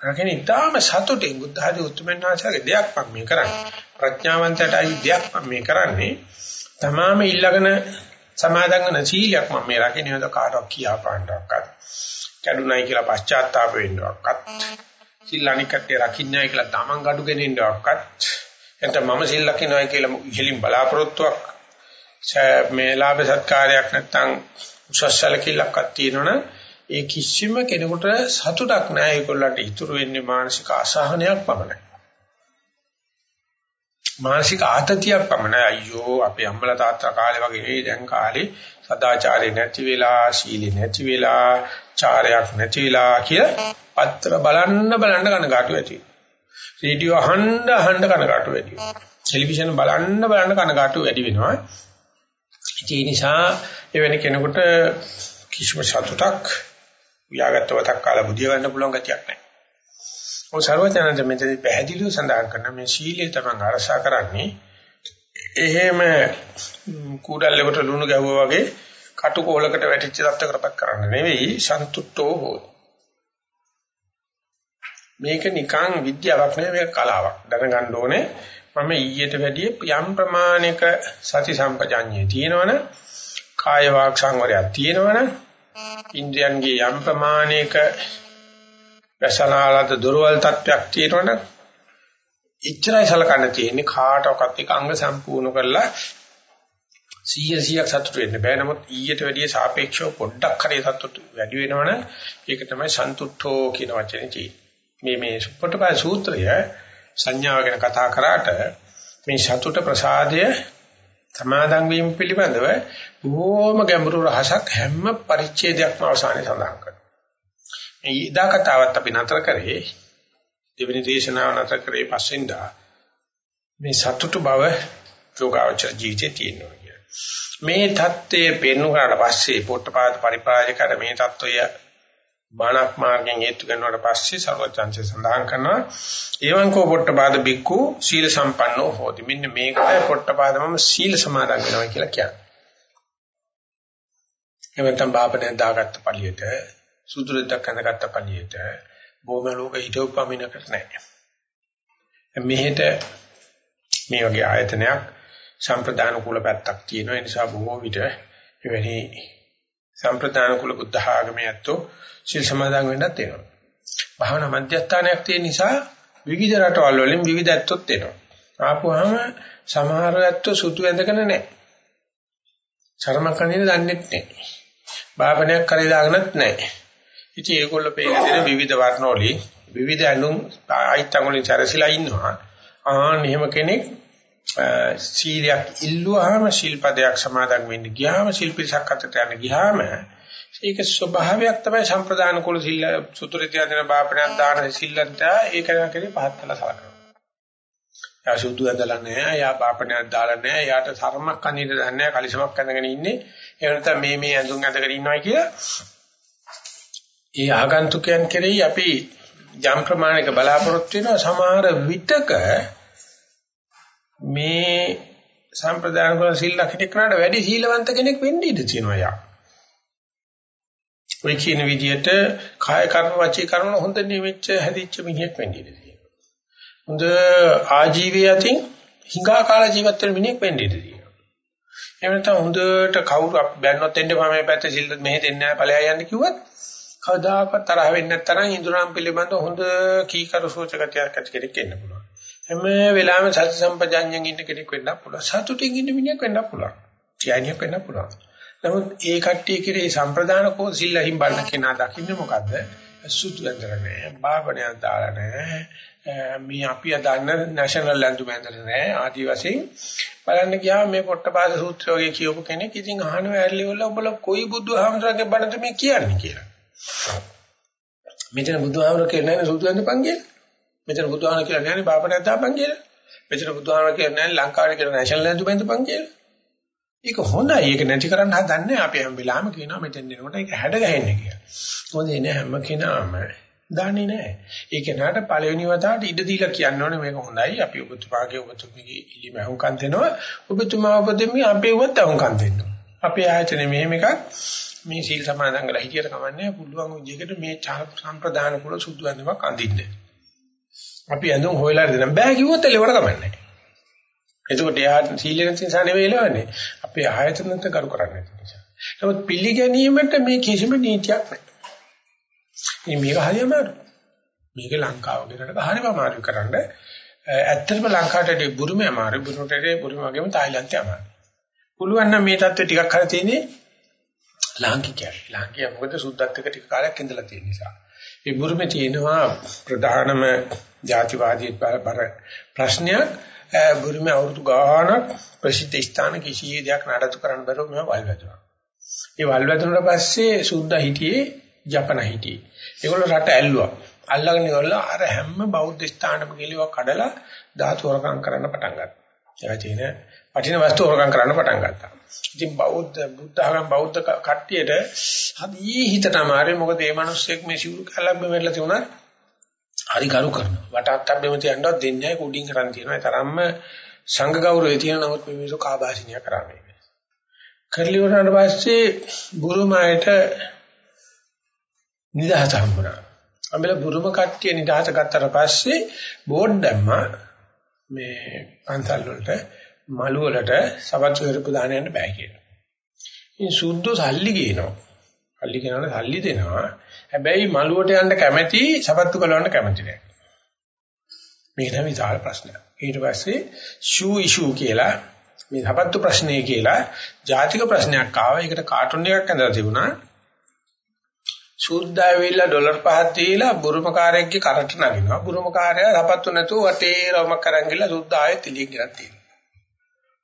A: රකින්න ඉතාම සතුටින් බුද්ධ ආදී උතුම්යන් වහන්සේගේ දෙයක් මම මේ කරන්නේ. ප්‍රඥාවන්තයටයි දෙයක් මම මේ කරන්නේ. තමාම ඊළඟන සමාදන් වෙන සීලයක් මම මේ රකින්න නේද කාටවත් කියා පාන්නවක්වත්. කැඩුනයි කියලා පශ්චාත්තාප වෙන්නවක්වත්. සිල් අනිකට රකින්නයි කියලා තමන් gadu ගෙනින්නවක්වත්. එතන මම සිල් රකින්නයි කියලා ඉහලින් බලාපොරොත්තුවක් මේ ලාභ සත්කාරයක් නැත්තම් උසස්සලකිලක්වත් තියෙනවනම් ඒ කිසිම කෙනෙකුට සතුටක් නැහැ. ඒගොල්ලන්ට ඉතුරු වෙන්නේ මානසික අසහනයක් පමණයි. මානසික ආතතියක් පමණයි. අයියෝ අපේ අම්මලා තාත්තා කාලේ වගේ නෙවෙයි. දැන් කාලේ සදාචාරේ නැති වෙලා සීලේ නැති වෙලා චාරයක් නැති වෙලා කියලා පත්‍ර බලන්න බලන්න කනගාටු ඇති රේඩියෝ අහන්න අහන්න කනගාටු වැඩි වෙනවා ටෙලිවිෂන් බලන්න බලන්න කනගාටු වැඩි වෙනවා. ඒ නිසා එවැනි කෙනෙකුට කිසිම සතුටක් ව්‍යාගතවතක් කාලා බුදිය ගන්න පුළුවන් ගතියක් නැහැ. ඔය ਸਰවඥාන්ත මෙතන පැහැදිලිව සඳහන් කරන මේ සීලය තමයි අරසා කරන්නේ. එහෙම කුඩල්ලකට ලුණු ගැහුවා වගේ කටුකොලකට වැටිච්ච තත්ත්වකටපත් කරන්න නෙවෙයි සන්තුට්ඨෝ හෝ. මේක නිකන් විද්‍යාවක් නෙවෙයි මේක කලාවක්. දැනගන්න ඕනේ මම ඊට වැඩිය යම් ප්‍රමාණික සති සම්පජාඤ්ඤය තියෙනවනේ කාය වාක් සංවරයක් තියෙනවනේ ඉන්ද්‍රයන්ගේ යම් ප්‍රමාණයක වැසනාලද දුර්වල තත්වයක් තියෙනවනේ ඉච්ඡරයි සලකන්න තියෙන්නේ. කාටවත් එක අංග සම්පූර්ණ කරලා 100 100ක් සතුට වෙන්න බෑ. නමුත් ඊට වැඩිය සාපේක්ෂව පොඩ්ඩක් හරි සතුට වැඩි වෙනවනේ ඒක තමයි සන්තුට්ඨෝ කියන වචනේ තියෙන්නේ. මේ මේ සුප්පටපය සූත්‍රය සංඥාව ගැන කතා කරාට මේ සතුට ප්‍රසාදය සමාදන් වීම පිළිබඳව බොහෝම ගැඹුරු රහසක් හැම පරිච්ඡේදයක්ම අවසානයේ සඳහන් කරනවා. මේ ඊදා කතාවත් අපි නතර කරේ දෙවෙනි දේශනාව නතර කරේ පස්සෙන්දා මේ සතුටු බව යෝගාවචර ජීවිතේ තියෙනවා කියන්නේ. මේ தත්ත්වයේ පෙන්වුවාට පස්සේ පොට්ටපාද පරිපාලකර මේ தত্ত্বය බාණක් මාර්ගෙන් හේතු ගන්නවට පස්සේ සර්වචන්සේ සඳහන් කරනවා එවංකෝ පොට්ටපාද බික්කු සීල සම්පන්නෝ හෝති. මෙන්න මේකට පොට්ටපාදමම සීල සමාදන් වෙනවා කියලා කියන්නේ. එවන්තම් බාපනේ දාගත්ත පළියට සුදුරෙද්දක් අඳගත්ත පළියට බොම ලෝක හිතෝපමිනකට නැහැ. මෙහෙට මේ වගේ ආයතනයක් සම්ප්‍රදාන කුල පැත්තක් තියෙනවා. ඒ නිසා බොහෝ විට එවැනි සම්ප්‍රදාන කුල බුද්ධ ආගමේ ඇත්තෝ සිල් සමාදන් වෙන්නත් වෙනවා. භාවනා මධ්‍යස්ථානයක් තියෙන නිසා විවිධ රටවල් වලින් විවිධ ඇත්තොත් එනවා. ආපුවාම සමහර ඇත්තෝ සුතු ඇඳගෙන නැහැ. ශර්මකණින දන්නෙත් නැහැ. බාපණයක් කරේ දාගෙනත් නැහැ. ඉතින් ඒගොල්ලෝ පේන දෙන විවිධ වර්ණ වලින් විවිධ ඇඳුම් ආයිත්තන් වලින් සැරසිලා ඉන්නවා. ආන් එහෙම කෙනෙක් සීලයක් ඉල්ලුවාම ශිල්පදයක් සමාදන් වෙන්න ගියාම ශිල්පිසක් අතට යන ගියාම ඒක ස්වභාවයක් තමයි සම්ප්‍රදාන කුල සිල්ල සුතුරිතය දෙන බාපණයක් දාන සිල්ලන්ට ඒක නකේ පහත් කළා සලකනවා. එයා සුදු ඇඳලා නැහැ. එයා පාපණයක් දාලා නැහැ. එයාට සරමක් අඳින්න දන්නේ නැහැ. කලිසමක් ඇඳගෙන ඉන්නේ. ඒ වෙනතම මේ මේ ඇඳුම් ඇඳගෙන ඉන්නවා කියලා. ඒ ආගන්තුකයන් කෙරෙහි අපි යම් ප්‍රමාණයක බලාපොරොත්තු වෙනවා සමහර විටක මේ සම්ප්‍රදාන කුල සිල් ලක්ෂණ වැඩි සීලවන්ත කෙනෙක් වෙන්න ඉඩ තියෙනවා යා. ඔය කියන විදිහට කාය කර්ම වචී කර්ම හොඳ නිවෙච්ච හැදිච්ච මිනිහෙක් වෙන්න ඉඩ තියෙනවා. හොඳ ආජීවය අතින් හිඟා කාල ජීවත් වෙන මිනිහෙක් වෙන්න ඉඩ තියෙනවා. එහෙම නැත්නම් හොඳට කවුරු බැන්නොත් එන්න මම මේ පැත්තේ සිල් මෙහෙ දෙන්නේ නැහැ ඵලයා යන්න කිව්වත් කවදාකවත් තරහ වෙන්නේ නැත්නම් ඉඳුරම් පිළිබඳ හොඳ කීකරු සෝචකතියක් ඇති කෙනෙක් වෙන්න පුළුවන්. හැම වෙලාවෙම සති සම්පජාඤ්ඤයෙන් ඉන්න කෙනෙක් වෙන්න පුළුවන්. සතුටින් ඉන්න මිනිහෙක් වෙන්න පුළුවන්. ත්‍යාගයක් වෙන්න පුළුවන්. නමුත් ඒ කට්ටිය කිරේ සම්ප්‍රදාන කෝසිල්ලින් බලන කෙනා දකින්නේ මොකද්ද? සුදු ඇඳලා නැහැ, බාබණයක් දාලා නැහැ. මේ අපි අදන්න නැෂනල් ඇඳුම ඇඳලා නැහැ. ආදි වශයෙන් බලන්න ගියාම මේ පොට්ටපාද සූත්‍රය වගේ කියවපු කෙනෙක් ඉතින් අහනවා ඇරලි වල ඔබලා කොයි බුදුහාමරගේ බණද මේ කියන්නේ කියලා. මෙතන බුදුහාමර කියන්නේ නැහැ සුදු ඇඳපන් කියලා. මෙතන බුදුහාමර කියන්නේ නැහැ බාබණයක් දාපන් කියලා. මෙතන බුදුහාමර කියන්නේ නැහැ ලංකාවේ කියලා නැෂනල් ඇඳුම ඇඳපන් කියලා. ඒක හොඳයි. ඒක නැති කරන්න හදන්නේ අපි හැම වෙලාවෙම කියනවා මෙතෙන් එනකොට ඒක හැඩ ගැහෙන්නේ කියලා. මොකද එනේ හැම කෙනාම දන්නේ නැහැ. ඒ කෙනාට පළවෙනි වතාවට ඉඩ දීලා කියන්න ඕනේ මේක හොඳයි. අපි ඔබතුමාගේ ඔබතුමීගේ ඉලිම අහුම්කම් දෙනවා. ඔබතුමා ඔබදෙමි අපේ උවත් අහුම්කම් දෙන්නවා. අපේ ආයතනේ මෙහෙම එකක් මේ සීල් සමාදන් කරලා හිතියට කමන්නේ පුළුවන් විදිහකට මේ සම්ප්‍රදාන කුල සුදු ඇඳුමක් අඳින්න. අපි ඇඳුම් හොයලා දෙන්න බෑ කිව්වොත් එලවර කමන්නේ. එතකොට එයා සීල නැති නිසා නෙවෙයි එළවන්නේ. අපේ ආයතනත් කරු කරන්නේ නැති නිසා. නමුත් පිළිගැනීමට මේ කිසිම නීතියක් නැහැ. මේ මේක හරියම මේක ලංකාව වගේ හරිම අමාරු කරන්න. ඇත්තටම ලංකාවට බුරුමේ අමාරු බුරුමට බුරුම වගේම තායිලන්තේ අමාරු. පුළුවන් නම් මේ தත්ත්වය ටිකක් හරි තියෙන්නේ ලාංකිකයන්. ලාංකිකය මොකද සුද්ධත් එක ටික කාලයක් ඉඳලා තියෙන නිසා. මේ බුරුමේ තියෙනවා ප්‍රධානම ජාතිවාදී බර ප්‍රශ්නයක් බුරුමේ අවුරුදු ගාණක් ප්‍රසිද්ධ ස්ථාන කිසි දෙයක් නඩත්තු කරන්න බැරුව මම වල් වැදුනා. ඒ වල් වැදුනට පස්සේ සුද්දා හිටියේ ජපන හිටියේ. ඒගොල්ලෝ රට ඇල්ලුවා. අල්ලගෙන ඉවරලා අර හැම බෞද්ධ ස්ථානම ගිලිවා කඩලා ධාතු වරකම් කරන්න පටන් ගත්තා. ඒවා තියෙන වටින වස්තු වරකම් කරන්න පටන් ගත්තා. ඉතින් බෞද්ධ බුද්ධ ආගම බෞද්ධ කට්ටියට හදිහි හිතට අමාරුයි මොකද මේ මිනිස්සෙක් මේ සිවුරු කැලක් මෙහෙලා තිබුණා හරි ගරු කරනවා. වටක් අබ්බෙම තියන්නවත් දෙන්නේ නැහැ කුඩින් කරන් තියෙනවා. ඒ තරම්ම සංඝ ගෞරවය තියෙන නමුත් මේ මිනිස්සු කාබාසිනිය කරන්නේ. කරලි වුණාට පස්සේ බුරුමයට නිදහස හම්බුණා. අම්බල බුරුම කට්ටිය නිදහස ගත්තට පස්සේ බෝඩ් දැම්මා මේ පන්සල් වලට මළු වලට සවස් වෙරපු දාන යන්න බෑ කියලා. ඉතින් සුද්ධ සල්ලි ගේනවා. සල්ලි කෙනාට සල්ලි දෙනවා. හැබැයි මළුවට යන්න කැමැති සපත්තු කලවන්න කැමැති නැහැ. මේක තමයි විශාල ප්‍රශ්නයක්. ඊට පස්සේ ෂූ ඉෂූ කියලා මේ සපත්තු ප්‍රශ්නේ කියලා ජාතික ප්‍රශ්නයක් ආවා. ඒකට කාටුන් එකක් ඇඳලා තිබුණා. සුද්දා වෙලා ඩොලර් පහක් දීලා බුරුමකාරයෙක්ගේ කරට නගිනවා. බුරුමකාරයා සපත්තු නැතුව වටේ රවම කරන් ගිහලා සුද්දා ආයෙත් එළියෙන් ගෙනත් තියෙනවා.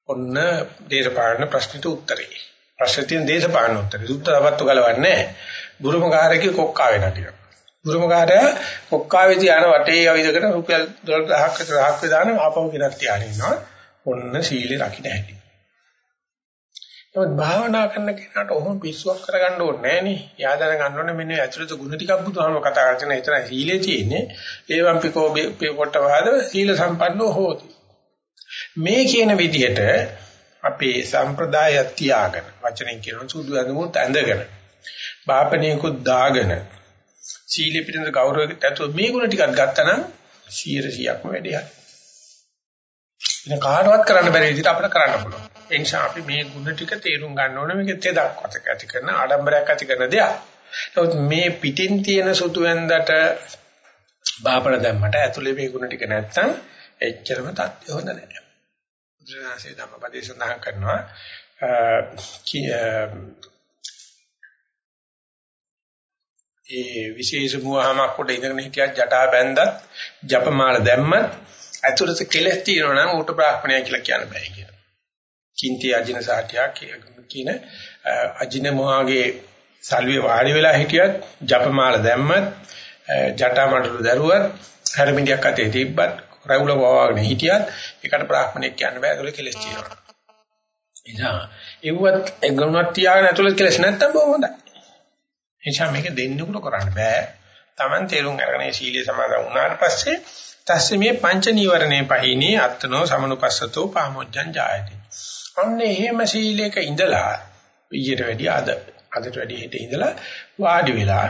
A: ඔන්න දේශපාලන ප්‍රශ්නෙට උත්තරේ. ප්‍රශ්නේ තියෙන දේශපාලන උත්තරේ. සුද්දා සපත්තු ගලවන්නේ නැහැ. බුරුමකාරයෙක් කොක්කාවේ නටිනවා. බුරුමකාරයා කොක්කාවේ තියාන වටේ අවිදකට රුපියල් ඩොලර් 1000ක් විතර 1000ක් දාන ආපහු ගෙනත් තියාගෙන ඉන්නවා. ඔන්න සීලේ රකින්න හැටි. නමුත් භාවනා කරන කෙනාට ඔහොම පිස්සුවක් කරගන්න ඕනේ නෑනේ. යා දැන ගන්න ඕනේ මෙන්න ඇතුළත ගුණ ටිකක් බුදුහාම කතා කරගෙන එතන සීලේ තියෙන්නේ. ඒවම්පිකෝ පොට්ට වාද සීල සම්පන්නෝ හෝති. මේ කියන විදිහට අපේ සම්ප්‍රදාය තියාගෙන වචනෙන් කියන සුදු අඳුමුත් ඇඳගෙන බාපණියකුත් දාගෙන සීල පිටින්ද ගෞරවයකට ඇතුව මේ ගුණ ටිකක් ගත්තා නම් 100%ක්ම වැඩි හරි. ඉතින් කාටවත් කරන්න බැරි විදිහට අපිට කරන්න පුළුවන්. ඒ නිසා අපි මේ ගුණ ටික තේරුම් ගන්න ඕනේ මේක තෙදක් වතක ඇති කරන ආඩම්බරයක් ඇති කරන දෙයක්. නමුත් මේ පිටින් තියෙන සුතු වෙන්දට බාපණ දැම්මට ඇතුලේ මේ ගුණ ටික නැත්තම් එච්චරම තත්ත්වය හොඳ නැහැ. බුදුරජාණන්සේ ධම්මපදේ සඳහන් කරනවා ඒ විශේෂ මුවහමක් උඩ ඉඳගෙන හිටියත් ජටා බැන්දත් ජපමාල දැම්මත් ඇතුළත කෙලස් තියෙනවා නම් ඌට බ්‍රාහ්මණය කියලා කියන්න බෑ කියනවා. කින්ති අජින සාටියා කියන අජින මොහාගේ සල්විය වාඩි වෙලා හිටියත් ජපමාල දැම්මත් ජටා මඩළු දරුවත් හැරමිටියක් අතේ තිබ්බත් රැවුල වවාගෙන හිටියත් ඒකට බ්‍රාහ්මණෙක් කියන්න බෑ ඒගොල්ලෝ කෙලස් තියෙනවා. එනිසා ඒවත් එගුණක් තියාගෙන ඇතුළේ කෙලස් නැත්තම් බොහොම හොඳයි. එනිසා මේක දෙන්නෙකුට කරන්න බෑ. Taman තේරුම් අරගෙන මේ සීලය සමාදන් වුණාට පස්සේ තස්සේ මේ පංච නීවරණේ පහිනේ අත්නෝ සමනුපස්සතෝ පාමොච්ඡං ජායති. අන්න එහෙම සීලයක ඉඳලා ඊට වැඩිය අද අදට වැඩිය හිට ඉඳලා වාඩි වෙලා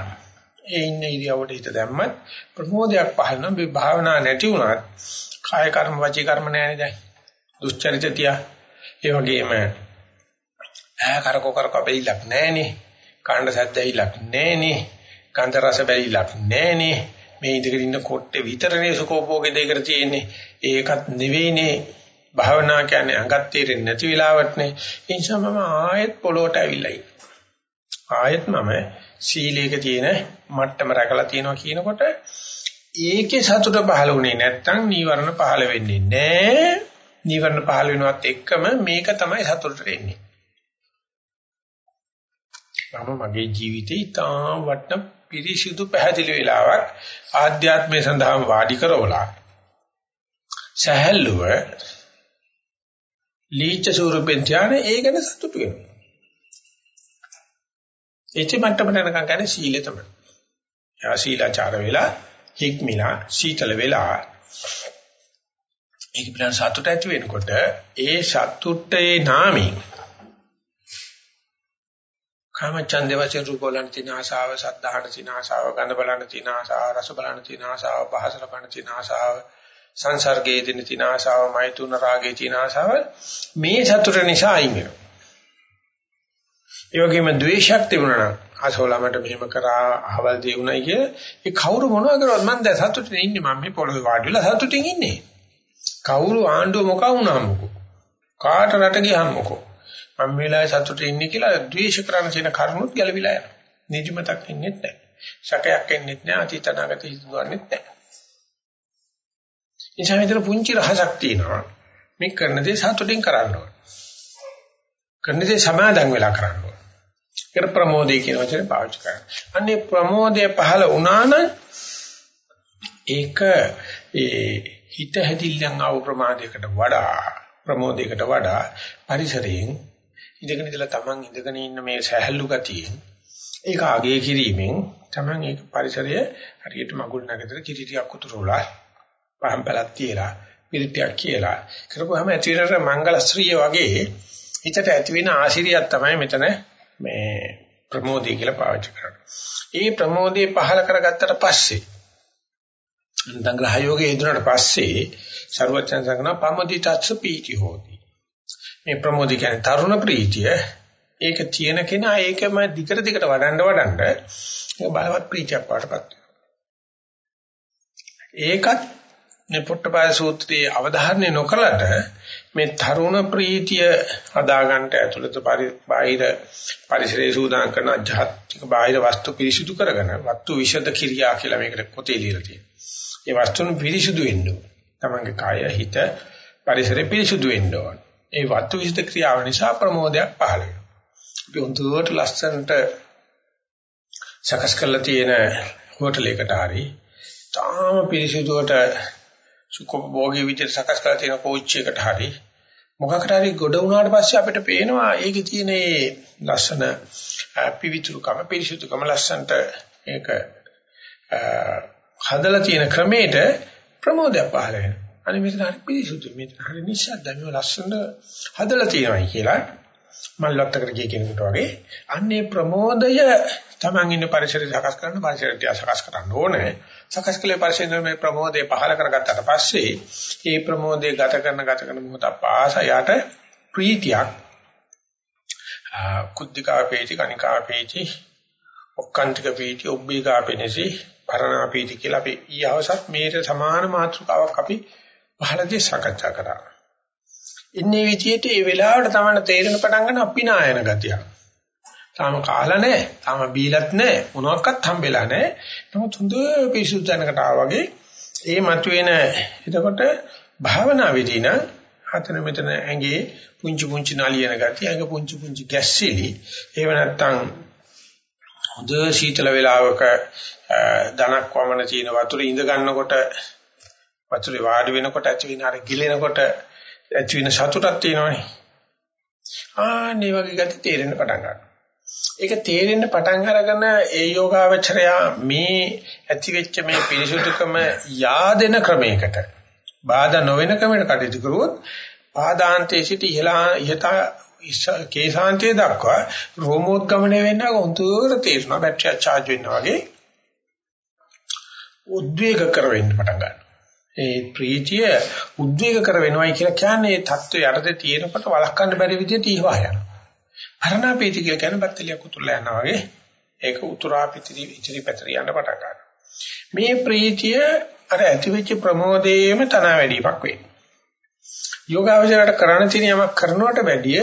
A: ඒ ඉන්න ඉරියවට හිත දැම්මත් ප්‍රමෝදයක් පහළ නම් මේ භාවනා නැති වුණත් කාය කර්ම වචී කර්ම නැහැනේ දැන්. දුස්චරිත තියා. ඒ වගේම ඈ කරකෝ කරකෝ බැරිලක් නැහැනේ කාණ්ඩ සද්දයිලක් නැහැනේ ගන්ධ රස බැරිලක් නැහැනේ මේ ඉඳගෙන ඉන්න කොට්ටේ විතරනේ සුකෝපෝගේ දෙයකට තියෙන්නේ. ඒකත් නෙවෙයිනේ. භාවනා කියන්නේ අඟත් තේරෙන්නේ නැති වෙලාවටනේ ඒ නිසා මම ආයෙත් පොළොවට ඇවිල්ලා ආයෙත් මම සීලයක තියෙන මට්ටම රැකලා තියෙනවා කියනකොට ඒකේ සතුට පහළ වුණේ නැත්තම් නීවරණ පහළ වෙන්නේ නැහැ. නීවරණ පහළ වෙනවත් එක්කම මේක තමයි සතුටට එන්නේ. මම මගේ ජීවිතේ ඉතාම වටන පිරිසිදු පැහැදිලි වෙලාවක් ආධ්‍යාත්මය සඳහා වාඩි කරවලා සහැල්ලුව ලීච ස්වරූපෙන් ධානය ඒ ගැන සතුටු වෙනවා. ඒචි මට්ටමට යනකම් කියන්නේ සීලය තමයි. යා සීලාචාර වෙලා හික්මිලා සීතල වෙලා ඒක පිළිබඳ සතුට ඇති වෙනකොට ඒ සතුටේ නාමයෙන් කාමචන්දේ වචන රූප බලන තින ආසාව සද්ධාහන තින ආසාව ගඳ බලන තින ආසාව රස බලන තින ආසාව පහස ලබන තින ආසාව සංසර්ගයේ තින තින ආසාව මෛතුන රාගයේ තින ආසාව මේ සතුට නිසා අයින් වෙනවා. ඒ වගේම ද්වේෂයක් තිබුණා නම් අසෝලමට මෙහෙම කරා අහවල් දේ උණයි කිය ඒ කවුරු මොනවා කරවත් මම දැන් සතුටින් ඉන්නේ. මම මේ පොළොවේ වාඩි වෙලා සතුටින් ඉන්නේ. කවුරු ආණ්ඩුව මොකක් වුණාම මොකෝ කාට රට ගියාම මොකෝ මම මේ වෙලාවේ සතුටින් ඉන්නේ කියලා ද්වේෂ කරන තියෙන කරුණුත් ගැලවිලා යනවා. නිදිමතක් ඉන්නේ නැහැ. සැකයක් එන්නේ නැහැ. අතීත අනාගත හිතුවන්නේ නැහැ. එනිසා මෙතන පුංචි රහසක් තියෙනවා. මේ කරන දේ සතුටින් කරන්න ඕන. කරන දේ සමාදන් වෙලා කරන්න ඕන. ඒකට ප්‍රමෝදය කියන වචනේ පාවිච්චි කරනවා. අන්නේ ප්‍රමෝදය පහළ වුණා නම් ඒක ඒ හිත හැදිල්ලන් ආව ප්‍රමාදයකට වඩා ප්‍රමෝදයකට වඩා පරිසරයෙන් ඉඳගෙන ඉඳලා Taman ඉඳගෙන ඉන්න මේ සහැල්ලු ගතියෙන් ඒක අගය කිරීමෙන් Taman ඒක පරිසරය හරියට මගුල් නැගතර කිරි ටිකක් උතුරලා පහම් පැලක් තියලා පිළිටියක් කියලා කරපුවාම ඇති වෙන මංගල ශ්‍රීය වගේ හිතට ඇති වෙන ආශිර්යයක් තමයි මෙතන මේ ප්‍රමෝදය කියලා පාවිච්චි කරනවා. ඒ ප්‍රමෝදය පහල කරගත්තට පස්සේ නැත්නම් ග්‍රහ යෝගයේ ඉදරට පස්සේ ਸਰවචන් සංගන පමදිතත්ස පීති හොති. මේ ප්‍රමෝදය කියන්නේ තරුණ ප්‍රීතිය. ඒක තියෙන කෙනා ඒකම දිගට දිගට වඩන්න වඩන්න ඒක බලවත් ප්‍රීතියක් පාටපත් ඒකත් මේ පොට්ටපාය සූත්‍රයේ අවධාරණය නොකලට මේ තරුණ ප්‍රීතිය හදාගන්න ඇතුළත බාහිර පරිසරයේ සූදානම් කරන ආධ්‍යාත්මික බාහිර වස්තු පිරිසිදු කරගෙන වස්තු විෂද කිරියා කියලා මේකට පොතේ ලියලා තියෙනවා. ඒ වස්තුන් පිරිසිදු වෙන්න ඕන. තමන්ගේ කාය හිත පරිසරය පිරිසිදු වෙන්න ඕන. ඒ වස්තු විෂද ක්‍රියාව නිසා ප්‍රමෝදයක් පහළ වෙනවා. අපි හොඳට ලස්සනට සකස් කරලා තියෙන හෝටලයකට හරි තාම පිරිසිදුවට සුඛභෝගී විදිහට සකස් කරලා තියෙන කෝච්චියකට හරි මොකකට හරි ගොඩ වුණාට පස්සේ අපිට පේනවා ඒකේ තියෙන ලස්සන පිවිතුරුකම පිරිසුදුකම ලස්සනට ඒක හදලා තියෙන ක්‍රමයට ප්‍රමෝදයක් පහළ වෙනවා. අනේ මෙතන හරි පිරිසුදු මෙතන හරි නිශ්ශබ්ද මේ ලස්සන හදලා තියෙනවායි කියලා මල්ලත්තකට ගිය කෙනෙකුට වගේ අන්නේ ප්‍රමෝදය Taman ඉන්න පරිසරය සකස් කරන පරිසරය සකස් කරන්න ඕනේ. සකස් කළේ පරිසරයේ මේ ප්‍රමෝදය පහල කරගත්තට පස්සේ ඒ ප්‍රමෝදය ගත කරන ගත කරන මොහොත පාස යට ප්‍රීතියක් කුද්ධිකා පේටි කනිකා පේටි ඔක්කාන්තික පේටි ඔබ්බේකා පෙනසි පරණා පේටි කියලා අපි ඊවසත් මේට සමාන මාතෘකාවක් අපි පහලදී සාකච්ඡා කරා. ඉන්නේ විදියට ඒ වෙලාවට තමයි තේරෙන පටන් ගන්න අපිනායන ගතියක්. තාම කාලා නැහැ. තාම බීලත් නැහැ. මොනවත් හම්බෙලා නැහැ. නමුත් හොඳ පිසුදු තැනකට ආවගේ ඒ මතුවෙන එතකොට භාවනාවේදී නම් හතන මෙතන ඇඟේ පුංචි පුංචි නාලියන ගතිය, ඇඟ පුංචි පුංචි ගැස්සිලි. ඒව නැත්තම් හොඳ සීතල වේලාවක ධනක් වමන තියෙන වතුරේ ඉඳ ගන්නකොට වතුරේ වාඩි වෙනකොට ඇති වෙන අර ගිලෙනකොට ඇති වෙන සතුටක් තියෙනවනේ. ආන්නේ වගේ ගැටි තේරෙන්න පටන් ගන්නවා. ඒක තේරෙන්න පටන් අරගෙන ඒ යෝගාවචරයා මේ ඇතිවෙච්ච මේ පිරිසුදුකම yaadena ක්‍රමයකට බාධා නොවන ක්‍රමයකට කටයුතු කරුවොත් ආදාන්තයේ සිට ඉහළා යථා කේසාන්තයේ දක්වා රෝමෝත්ගමණය වෙන්න උතුර තේරෙනවා බැටරිය charge වෙනවා වගේ උද්වේග කර වෙන්න පටන් ගන්නවා. ඒ ප්‍රීතිය උද්වේග කර වෙනවයි කියලා කියන්නේ ඒ தত্ত্বය යටතේ තියෙනකොට වළක්වන්න බැරි විදිහට ඊවා යනවා අරණා ප්‍රීති කියලා කියන්නේ බත්තලියක් උතුරලා යනවා වගේ ඒක උතුරා පිටිරි ඉතිරි පැතර යන පටන් ගන්නවා. මේ ප්‍රීතිය අර ඇතිවෙච්ච ප්‍රමෝදයේම තන වැඩිවක් වෙන්නේ. යෝගාවචරයට කරණ තියෙන යමක් කරනවට වැඩිය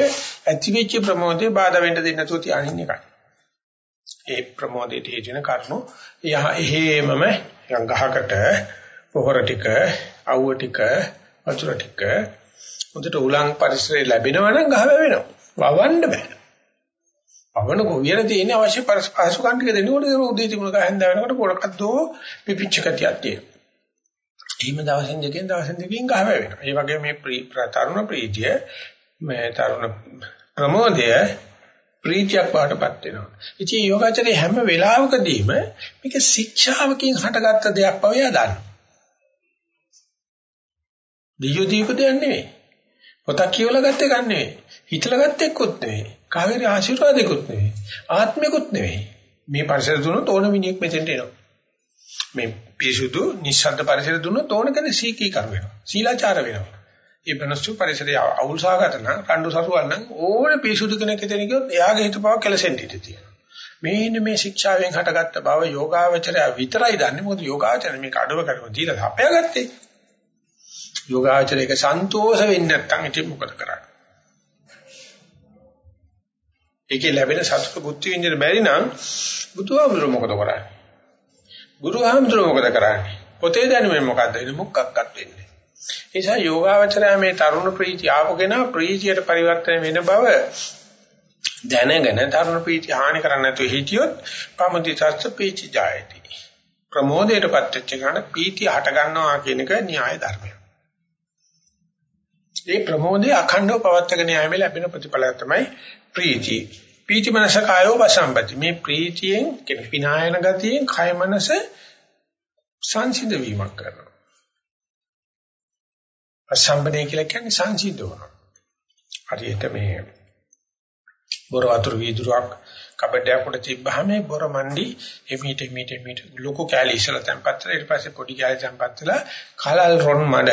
A: ඇතිවෙච්ච ප්‍රමෝදේ බාධා වෙන්න දෙන්නේ නැතුව තියානින් එකයි. ඒ ප්‍රමෝදයට හේතුන කරුණු යහ එහෙමම යම් ගහකට පොහොර ටික, අවුව ටික, වතුර ටික හොඳට උලං පරිසරය ලැබෙනවා නම් ගහ වෙනවා. වවන්න බෑ. පවන ගොවියර තියෙන අවශ්‍ය පහසුකම් ටික දෙනකොට උදේ තිබුණ ගහ හැන්ද වෙනකොට පොරකක් දෝ පිපිච්ච කතියක් තියෙනවා. එහෙම දවසින් දෙකෙන් දවසින් දෙකකින් ගහ වෙනවා. ඒ වගේ මේ තරුණ ප්‍රීතිය මේ තරුණ ප්‍රමෝදය ප්‍රීතියක් බවටපත් වෙනවා. ඉතින් යෝගාචරයේ හැම වෙලාවකදීම මේක ශික්ෂාවකින් හටගත්ත දෙයක් බව එයා දන්නවා. දියෝ දීප දෙයක් නෙවෙයි. පොතක් කියවලා ගත්ත එකක් නෙවෙයි. හිතලා ගත්ත එක්කොත් නෙවෙයි. කාගේ ආශිර්වාදයක්වත් නෙවෙයි. ආත්මිකුත් නෙවෙයි. මේ පරිසර දුන්නොත් ඕන මිනිහෙක් මෙතෙන්ට එනවා. මේ පිසුදු නිශ්ශබ්ද පරිසර දුන්නොත් ඕන කෙනෙක් සීකී කර වෙනවා. සීලාචාර වෙනවා. ඒ වෙනස්තු පරිසරය අවුල්සාගත නම් කණ්ඩු සරුවල් නම් ඕන පිසුදු කෙනෙක් එතන ගියොත් එයාගේ හිත පව කෙලසෙන්න ඉඩ තියෙනවා. මේන්න මේ ශික්ෂාවෙන් හටගත්ත බව යෝගාවචරය විතරයි දන්නේ. මොකද යෝගාවචරය මේක අඩව කරම දීලා අපයාගත්තේ. යෝගාචරයක සන්තෝෂ වෙන්නේ නැත්නම් ඉතින් මොකද කරන්නේ? ඒකේ ලැබෙන සතුට බුද්ධ විඳින බැරි නම් බුදුහාමුදුර මොකද කරන්නේ? ගුරුහාමුදුර මොකද කරන්නේ? පොතේ දැනුමෙන් මොකද්ද වෙන්නේ? මොකක්වත් වෙන්නේ. ඒ නිසා යෝගාචරය මේ තරුණ ප්‍රීතිය ආපගෙන ප්‍රීතියට පරිවර්තන වෙන බව දැනගෙන තරුණ ප්‍රීතිය හානි කරන්නේ නැතුව හිටියොත් පමුති සත්‍ය පීචි ජායති. ප්‍රමෝදයටපත් වෙච්ච ගමන් පීතිය හට ගන්නවා කියන එක න්‍යාය ධර්මයක්. ඒ ප්‍රමෝදයේ අඛණ්ඩව පවත්වාගෙන යාමේ ලැබෙන ප්‍රතිඵලය තමයි ප්‍රීති. ප්‍රීති මනස කායෝ වසම්පති. මේ ප්‍රීතියෙන් කියන විනායන ගතියෙන් කය මනස සංසිඳ වීමක් කරනවා. අසම්බනේ කියලා කියන්නේ සංසිඳවනවා. හරියට මේ බොර වතුර වීදුරක් කබඩයක් උඩ තිබ්බහම මේ බොර මණ්ඩි එමීට එමීට එමීට ලොකු කැලි ඉස්සලා තැම්පත් කරලා ඊට පස්සේ පොඩි කැලි තැම්පත් කරලා කලල් රොන් මඩ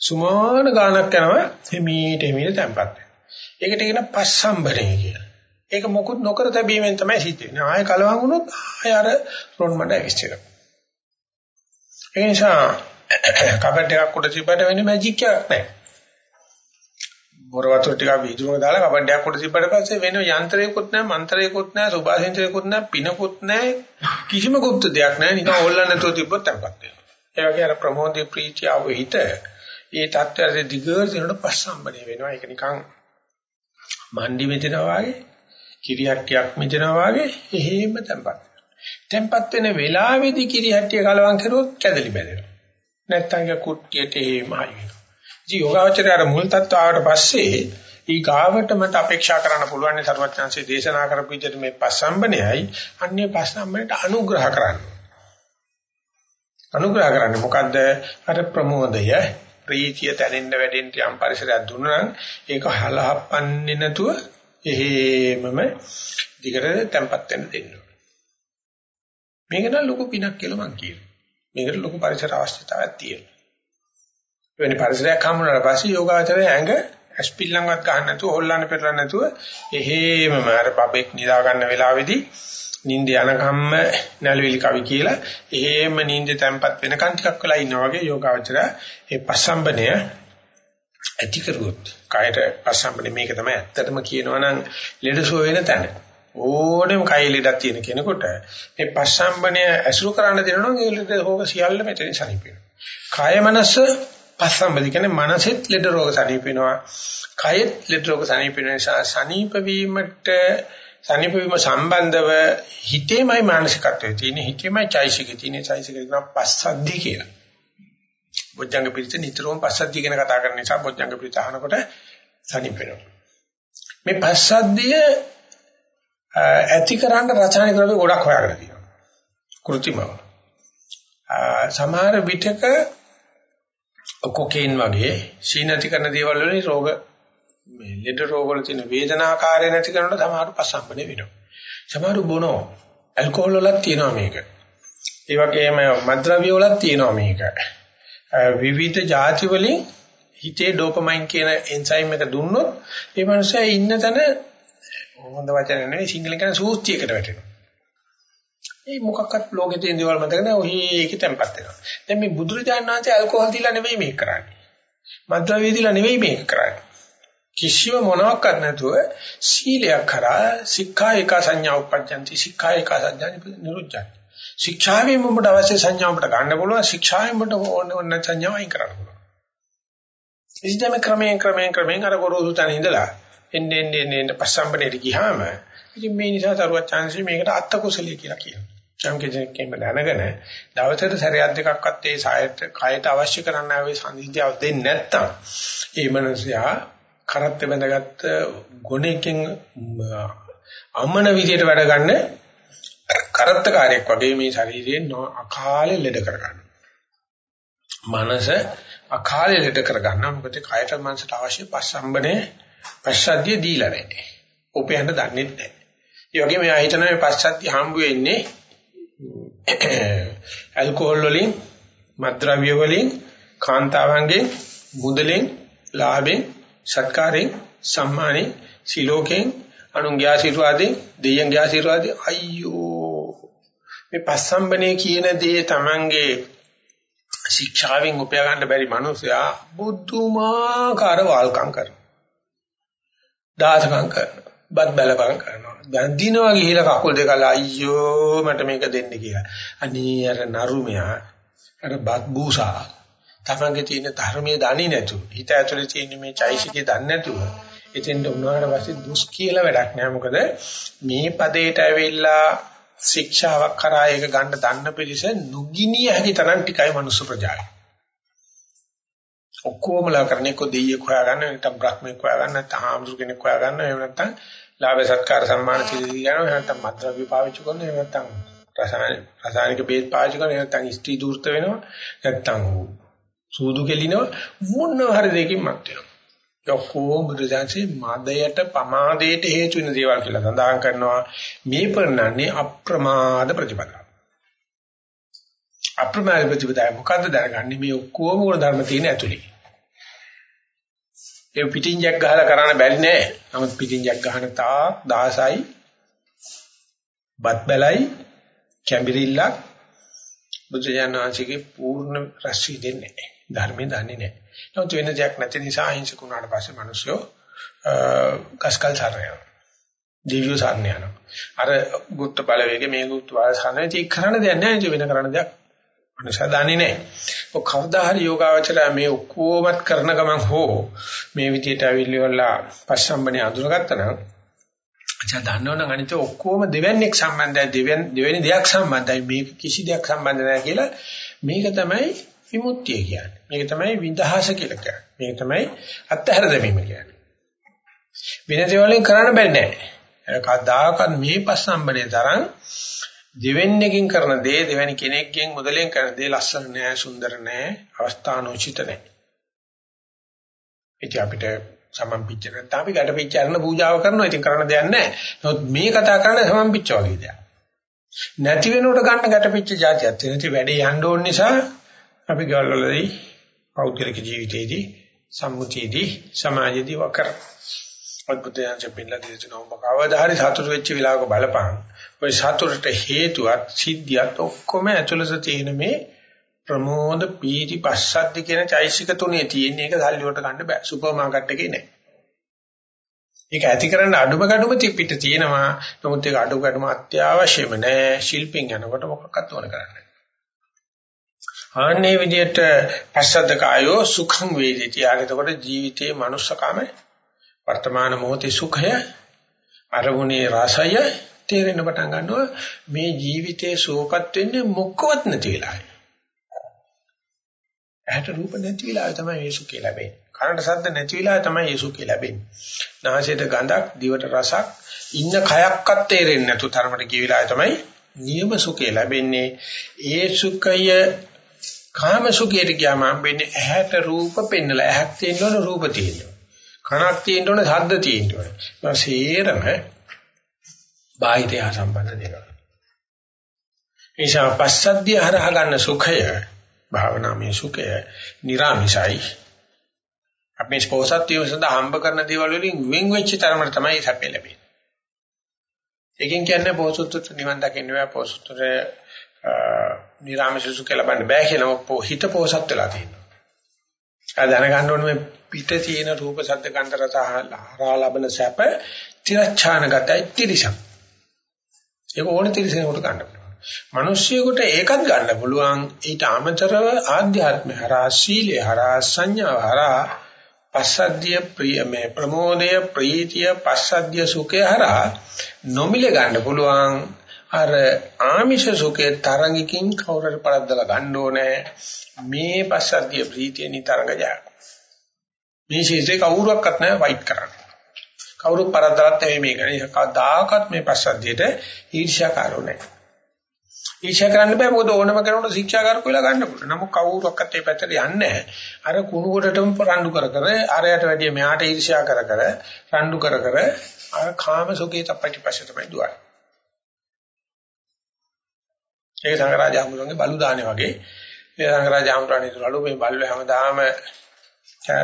A: සුමාන ගානක් යනවා හිමීට හිමීට තැම්පත් වෙනවා. ඒකට කියන පස්සම්බරේ කියලා. ඒක මොකුත් නොකර තැබීමෙන් තමයි සිද්ධ වෙන්නේ. ආය කලවම් වුණොත් ආය අර රොන් මඩ ඇවිස්සෙනවා. ඒ නිසා කබඩ් එකක් උඩ තිබ්බට වෙන්නේ මැජික් එකක් නැහැ. බොර වතුර ටිකක් වීදුරුවක දාලා කබඩ් එකක් උඩ තිබ්බට පස්සේ වෙන යන්ත්‍රයකුත් නැහැ, මන්ත්‍රයකුත් නැහැ, සුභාසින්චයකුත් නැහැ, පිනකුත් නැහැ, කිසිම গুপ্ত දෙයක් නැහැ. නිකන් ඕල්ලන්න නැතුව තිබ්බොත් තැම්පත් වෙනවා. ඒ වගේ අර ප්‍රමෝදේ ප්‍රීතිය ආව හිත ඒ தත්ත්වයේ දිගට යනකොට පස්සම්බනේ වෙනවා. ඒක නිකන් මණ්ඩි මෙතනවා වගේ, කිරියට්ටියක් මෙතනවා වගේ එහෙම තැම්පත්. තැම්පත් වෙන වෙලාවේදී කිරියට්ටිය කලවම් කරුවොත් කැදලි බැලෙනවා. නැත්තම් ඒක කුට්ටියට එහෙමයි වෙනවා. ඉතින් යෝගාවචරය අර මුල් තත්ත්ව ආවට පස්සේ ඊ ගාවට මට අපේක්ෂා කරන්න පුළුවන් සර්වඥාන්සේ දේශනා කරපු විදිහට මේ පස්සම්බනයයි අන්නේ පස්සම්බනයට අනුග්‍රහ කරන්න. අනුග්‍රහ කරන්නේ මොකද්ද? අර ප්‍රමෝදය ප්‍රීතිය දැනෙන්න වැඩෙන්න යම් පරිසරයක් දුන්නා නම් ඒක හලහප්පන්නේ නැතුව එහෙමම දිගට තැම්පත් වෙන්න දෙන්න ඕනේ. මේක නම් ලොකු පිනක් කියලා මම කියනවා. මේකට ලොකු පරිසර අවශ්‍යතාවයක් තියෙනවා. වෙන පරිසරයක් හම්බුනාට පස්සේ යෝගාචරය ඇඟ ඇස්පිල්ලම්වත් ගන්න නැතුව හොල්ලන්න පෙරලන්න නැතුව එහෙමම අර බබෙක් නිදා ගන්න වෙලාවේදී නිින්ද යනකම්ම නැලවිලි කවි කියලා. එහෙම නිින්ද තැම්පත් වෙනකන් ටිකක් වෙලා ඉන්නා වගේ යෝගාවචරය ඒ පස්සම්බනය ඇති කරුවොත් කායට පස්සම්බනේ මේක තමයි ඇත්තටම කියනවා නම් ලෙඩසුව වෙන තැන. ඕනෙම කය ලෙඩක් තියෙන කෙනෙකුට මේ පස්සම්බනය ඇසුරු කරන්න දෙනවා නම් ඒ ලෙඩ රෝග සියල්ල මෙතනින් සනීප වෙනවා කාය මනස පස්සම්බදී කියන්නේ මනසෙත් ලෙඩ රෝග සනීප වෙනවා කයෙත් ලෙඩ රෝග සනීප වෙන නිසා සනීප වීමට සනීප වීම සම්බන්ධව හිතේමයි මානසිකත්වයේ තියෙන හිතේමයි චෛසිකේ තියෙන චෛසිකේ කියන පස්සද්ධි කියලා. බොජ්ජංග පිරිස නිතරම පස්සද්ධිය ගැන කතා කරන නිසා බොජ්ජංග පිරිස අහනකොට සනීප වෙනවා. මේ පස්සද්ධිය ඇති කරන්න රචනා ක්‍රම ගොඩක් හොයාගෙන තියෙනවා. කෘතිමව. සමහර විටක කොකේන් වගේ සීනති කරන දේවල් වලින් රෝග මේ ලෙඩ රෝග වල තියෙන වේදනාකාරය නැති කරනකොට සමහර පස්සම්පනේ වෙනවා. සමහර බොනෝ ඇල්කොහොල් වලත් තියෙනවා මේක. ඒ වගේම මද්ද්‍රව්‍ය වලත් තියෙනවා මේක. විවිධ ಜಾති වලින් හිතේ ඩෝපමයින් කියන එන්සයිම් එක දුන්නොත් ඒ මනුස්සයා ඉන්න තැන හොඳ වචන නෙවෙයි සිංහලෙන් කියන සූස්තියකට වැටෙනවා. ඒ මොකක්වත් ලෝකේ තියෙන දේවල් මතක නැහැ. ඔහි ඒක තැම්පත් වෙනවා. දැන් මේ බුදුරජාණන් වහන්සේ ඇල්කොහොල් දීලා නෙවෙයි මේක කරන්නේ. මද්ද්‍රව්‍ය දීලා නෙවෙයි මේක කරන්නේ. කිසිම මොනවාක්වත් නැතුව සීලයක් කරා සික්ඛා එක සංඥා උපජ්ජන්ති සික්ඛා එක සංඥා නිරුද්ධಂತಿ. ශික්ෂාවෙන් ඔබට අවශ්‍ය සංඥා ඔබට ගන්න පුළුවන් ශික්ෂාවෙන් ඔබට ඕන ඕන සංඥා වයින් කරන්න පුළුවන්. ඉස්දම ක්‍රමයෙන් ක්‍රමයෙන් ක්‍රමයෙන් අර ගොරෝසු තැන ඉඳලා එන්නේ එන්නේ එන්නේ පස්සම්බනේ ගියාම ඉතින් මේ නිසා තරුවත් chance මේකට අත්ත කුසලිය කියලා කියනවා. යම් කෙනෙක්ම දැනගෙන දවසට සැරයක් දෙකක්වත් ඒ සායත කයට අවශ්‍ය කරන්න ආවේ සංසිද්ධියක් දෙන්නේ නැත්තම් ඒ මනුස්සයා කරත් බැඳගත් ගුණයකින් අමන විදියට වැඩ ගන්න කරත්තකාරයෙක් වගේ මේ ශරීරයෙන් අකාලේ ලෙඩ කරගන්න. මනස අකාලේ ලෙඩ කරගන්න මොකද කයට මනසට අවශ්‍ය පස්සම්බනේ පස්සද්ධිය දීලා නැහැ. උපයන්න දන්නේ නැහැ. ඒ වගේම එයා හිතන මේ පස්සද්ධිය හම්බ වෙන්නේ ඇල්කොහොල් වලින්, මත්ද්‍රව්‍ය වලින්, කාන්තාවන්ගෙන්, මුදලෙන්, ලාභෙන්, සත්කාරයෙන්, සම්මානෙන්, සිලෝකෙන්, අනුන්ගේ ආශිර්වාදයෙන්, දෙයියන්ගේ ආශිර්වාදයෙන් අයියෝ මේ පස්සම්බනේ කියන දේ Tamange ශික්ෂාවෙන් උපයා ගන්න බැරි මිනිසයා බුද්ධමාකාර වල්කම් කරනවා. දාසකම් කරනවා. බත් බැලපම් කරනවා. දැන් දිනවා ගිහිලා කකුල් දෙක අල්ල අයියෝ මට මේක දෙන්න කියලා. අනේ අර නරුමයා අර බත් බූසා තමන්ගේ තියෙන ධර්මයේ දන්නේ නැතු. හිත ඇතුලේ තියෙන මේ චෛසිකේ දන්නේ නැතුව. එතෙන්ට උනාට පස්සේ දුස් කියලා වැඩක් නෑ. මොකද මේ පදේට ඇවිල්ලා ශික්ෂාවක් කරා ඒක ගන්න දන්න පිළිස නුගිනිය හැකි තරම් ටිකයි මනුස්ස ප්‍රජාය. ඔක්කොමලා කරන්නේ කො දෙයියෙක් හොයාගන්න නැත්නම් බ්‍රහ්මෙක් හොයාගන්න නැත්නම් ආම්සු කෙනෙක් හොයාගන්න එහෙම නැත්නම් ලාභ සත්කාර සම්මාන සිද්ධි යනවා එහෙම නැත්නම් මද්ද්‍රව්‍ය පාවිච්චි කරනවා එහෙම නැත්නම් රසායනික රසායනික බේත් පාවිච්චි කරනවා එහෙම නැත්නම් ස්ත්‍රී දූර්ත වෙනවා නැත්නම් සූදු කෙලිනවා මොන හරි දෙකින් මත් වෙනවා. ඔක්කොම බුදුසසුනේ මදයට පමාදයට හේතු වෙන දේවල් කියලා සඳහන් කරනවා මේ පෙන්නන්නේ අප්‍රමාද ප්‍රතිපදාව. අප්‍රමාද ප්‍රතිපදාව මොකද්ද දැනගන්නේ මේ ඔක්කොම ගුණ ධර්ම තියෙන ඇතුලේ. ඒ පිටින් ජැක් ගහලා කරන්න බැරි නෑ. නමුත් පිටින් ජැක් ගහන තා 16යි බත් බැලයි කැඹිරිල්ලක් බුදුජානනාංශිකේ පූර්ණ රසී දෙන්නේ නෑ. ධර්මයේ දන්නේ නැහැ. නමුත් වෙන දෙයක් නැති නිසා අහිංසක වුණාට පස්සේ මිනිස්සු කස්කල් සරණ දිව්‍ය සරණ යනවා. අර ගුප්ත බලවේග මේ ගුප්ත බල සරණ ඉතින් කරන්න දෙයක් නැහැ වෙන කරන්න දෙයක් මනුෂ්‍ය දන්නේ නැහැ. ඔය කවදා හරි යෝගාවචරය මේ ඔක්කොමත් කරන ගමන් හෝ මේ විදියට අවිල්ලිවලා පස්සම්බනේ අඳුරගත්තා නම් අචා දන්නවනම් අනිත් ඔක්කොම දෙවන්නේක් සම්බන්ධයි දෙවෙනි දෙවෙනි දෙයක් සම්බන්ධයි මේක කිසි දෙයක් සම්බන්ධ නැහැ කියලා මේක තමයි විමුක්තිය කියන්නේ. මේක තමයි විදහාස කියලා කියන්නේ. මේක තමයි අත්හැර දැමීම කියන්නේ. වෙන දේවල්ෙන් කරන්න බෑ නෑ. කවදාකවත් මේ පස්සම්බනේ තරම් දෙවෙන්නකින් කරන දේ දෙවැනි කෙනෙක්ගෙන් මුදලෙන් කරන දේ ලස්සන නෑ සුන්දර නෑ අවස්ථානෝචිත නෑ. ඒක අපිට සමම් පිච්ච නැත්නම් අපි ගැට පිච්ච අරන පූජාව කරනවා. ඉතින් කරන්න දෙයක් නෑ. නමුත් මේ කතා කරන්නේ සමම් පිච්ච වගේ දෙයක්. නැති වෙනකොට ගන්න ගැට පිච්ච જાතියක් තියෙන. ඉතින් වැඩේ යන්න ඕන නිසා අපි ගෙවල් වලදී පෞද්ගලික ජීවිතයේදී සම්මුතියේදී සමාජයේදී වකර අද්භූතයන්ට පිළිලා දෙන ඔබ කවදා හරි සතුට වෙච්ච වෙලාවක බලපං ඔය සතුටට හේතුවත් සිද්ධියත් ඔක්කොම ඇතුළත තියෙන මේ ප්‍රමෝද පීති පස්සද්ධි කියන චෛසික තුනේ තියෙන එක සල්ලි වලට ගන්න බෑ. සුපර් මාකට් එකේ නෑ. ඒක ඇති කරන්න අඩුම ගැඩුම පිට තියෙනවා. නමුත් ඒක අඩු ගැඩුම අත්‍යවශ්‍යම නෑ. ශිල්පින් යනකොට මොකක්වත් ඕන කරන්නේ ආන්නේ විදිහට පස්සද්ද කායෝ සුඛං වේදිතී. ආ එතකොට ජීවිතයේ manussකම වර්තමාන මොහොතේ සුඛය අරමුණේ රසය තේරෙන්න පටන් ගන්නවා මේ ජීවිතයේ සුවපත් වෙන්නේ මොකවත් නැති වෙලාවයි. ඇහැට රූප නැති වෙලාවේ තමයි මේ සුඛය ලැබෙන්නේ. කනට ශබ්ද නැති වෙලාවේ තමයි මේ සුඛය ලැබෙන්නේ. නාසයට ගඳක්, දිවට රසක්, ඉන්න කයක්වත් තේරෙන්නේ නැතු තරමට ගිය වෙලාවේ තමයි නියම සුඛය ලැබෙන්නේ. ඒ සුඛය කාම සුඛයට ගියාම හම්බෙන්නේ ඇහැට රූප පෙන්නලා ඇහක් තියෙන්න ඕන රූප තියෙන්න ඕන. කනක් තියෙන්න ඕන ශබ්ද තියෙන්න ඕන. මේ සේරම බාහිරය සම්බන්ධ දේවල්. ඒෂා පස්සද්ධිය හරහා ගන්න සුඛය භාවනාමය සුඛය නිර්ාමිසයි. අපි ස්පෝසත් වීම සඳහා හම්බ කරන දේවල් වලින් වෙන් වෙච්ච තරමට තමයි සැපේ ලැබෙන්නේ. ඒකෙන් කියන්නේ පොසොත්තුත් නිවන් දකින්න බෑ පොසොත්තුට නිර්ාමිස සුඛය ලබන්න බෑ කියලා හිත පොසත් වෙලා තියෙනවා. ආ දැනගන්න ඕනේ මේ පිට තියෙන රූප ශබ්ද ගන්ධ රස ආහාර ලබන සැප තිරච්ඡානගතයි තිරිසක්. ඒක ඕන තිරසනෙකුට ගන්න පුළුවන්. මිනිස්සුයෙකුට ඒකත් ගන්න පුළුවන් ඊට අමතරව ආධ්‍යාත්ම හරහා සීලය හරහා සංඥා හරහා පස්සද්ධිය ප්‍රිය මේ ප්‍රමෝදය ප්‍රීතිය පස්සද්ධිය සුඛය හරහා නොමිල ගන්න පුළුවන් අර ආමිෂ සුඛේ තරංගිකින් කවුරුහරි පරද්දලා ගන්න ඕනේ මේ පස්සද්ධිය ප්‍රීතිය නිතරංග ජය මේ ශීසේ කවුරුවක්වත් නැහැ වයිට් කරන්න කවුරු පරද්දලත් එයි මේක. ඒක කවදාකවත් මේ පස්සද්ධියට ඊර්ෂ්‍යාකාරෝ නැහැ. ඊර්ෂ්‍යා කරන්න බෑ මොකද ඕනම කෙනෙකුට ශික්ෂාකාරක වෙලා ගන්න පුළුවන්. නමුත් කවුරුවක්වත් ඒ පැත්තට යන්නේ නැහැ. අර කුණු කොටටම රණ්ඩු කර කර අරයට වැඩිය මෙහාට ඊර්ෂ්‍යා කර කර රණ්ඩු කර කර අර කාම සුඛේ තපටි පස්සේ තමයි දුවන්නේ. ඒක සංගරාජ අමුරුන්ගේ බලු දාන්නේ වගේ. මේ සංගරාජ අමුරණේ තුලලු මේ බල්ල හැමදාම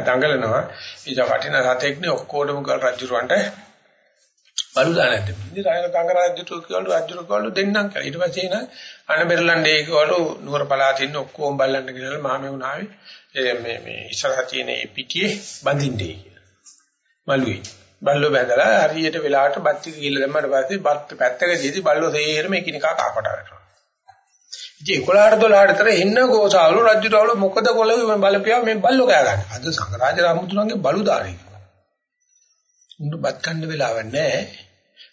A: දඟලනවා. ඊට වටින රතෙක්නේ ඔක්කොටම ගල් රජුරවන්ට බලු දාන්නත්. ඉතින් රායන කංගරාජ්‍යතු කියවලු රජුර කියවලු දෙන්නම් කියලා. ඊට පස්සේ න අනබෙරලන්ඩේ කියවලු නුවර පළාතේ ඉන්න ඔක්කොම බල්ලන්න කියලා මහමෙ වුණාවේ මේ මේ ඉස්සරහ තියෙන පිටියේ බඳින්නේ කියලා. මලුවේ. බල්ලෝ බැඳලා හරියට වෙලාවට බත් ටික ගිහලා දැම්මට පස්සේ බත් පැත්තක දීදී බල්ලෝ තේරෙම එකිනෙකා කාපට ගන්නවා. ඉතින් 11ට 12ට තර එන්න ගෝසාවලු රජුටවලු මොකද කොළේ බලපියා මේ බල්ලෝ කෑ ගන්න. අද සංඝරාජ රාමුතුන්ගේ බලුදාරී. උණු බත් කන්න වෙලාවක් නැහැ.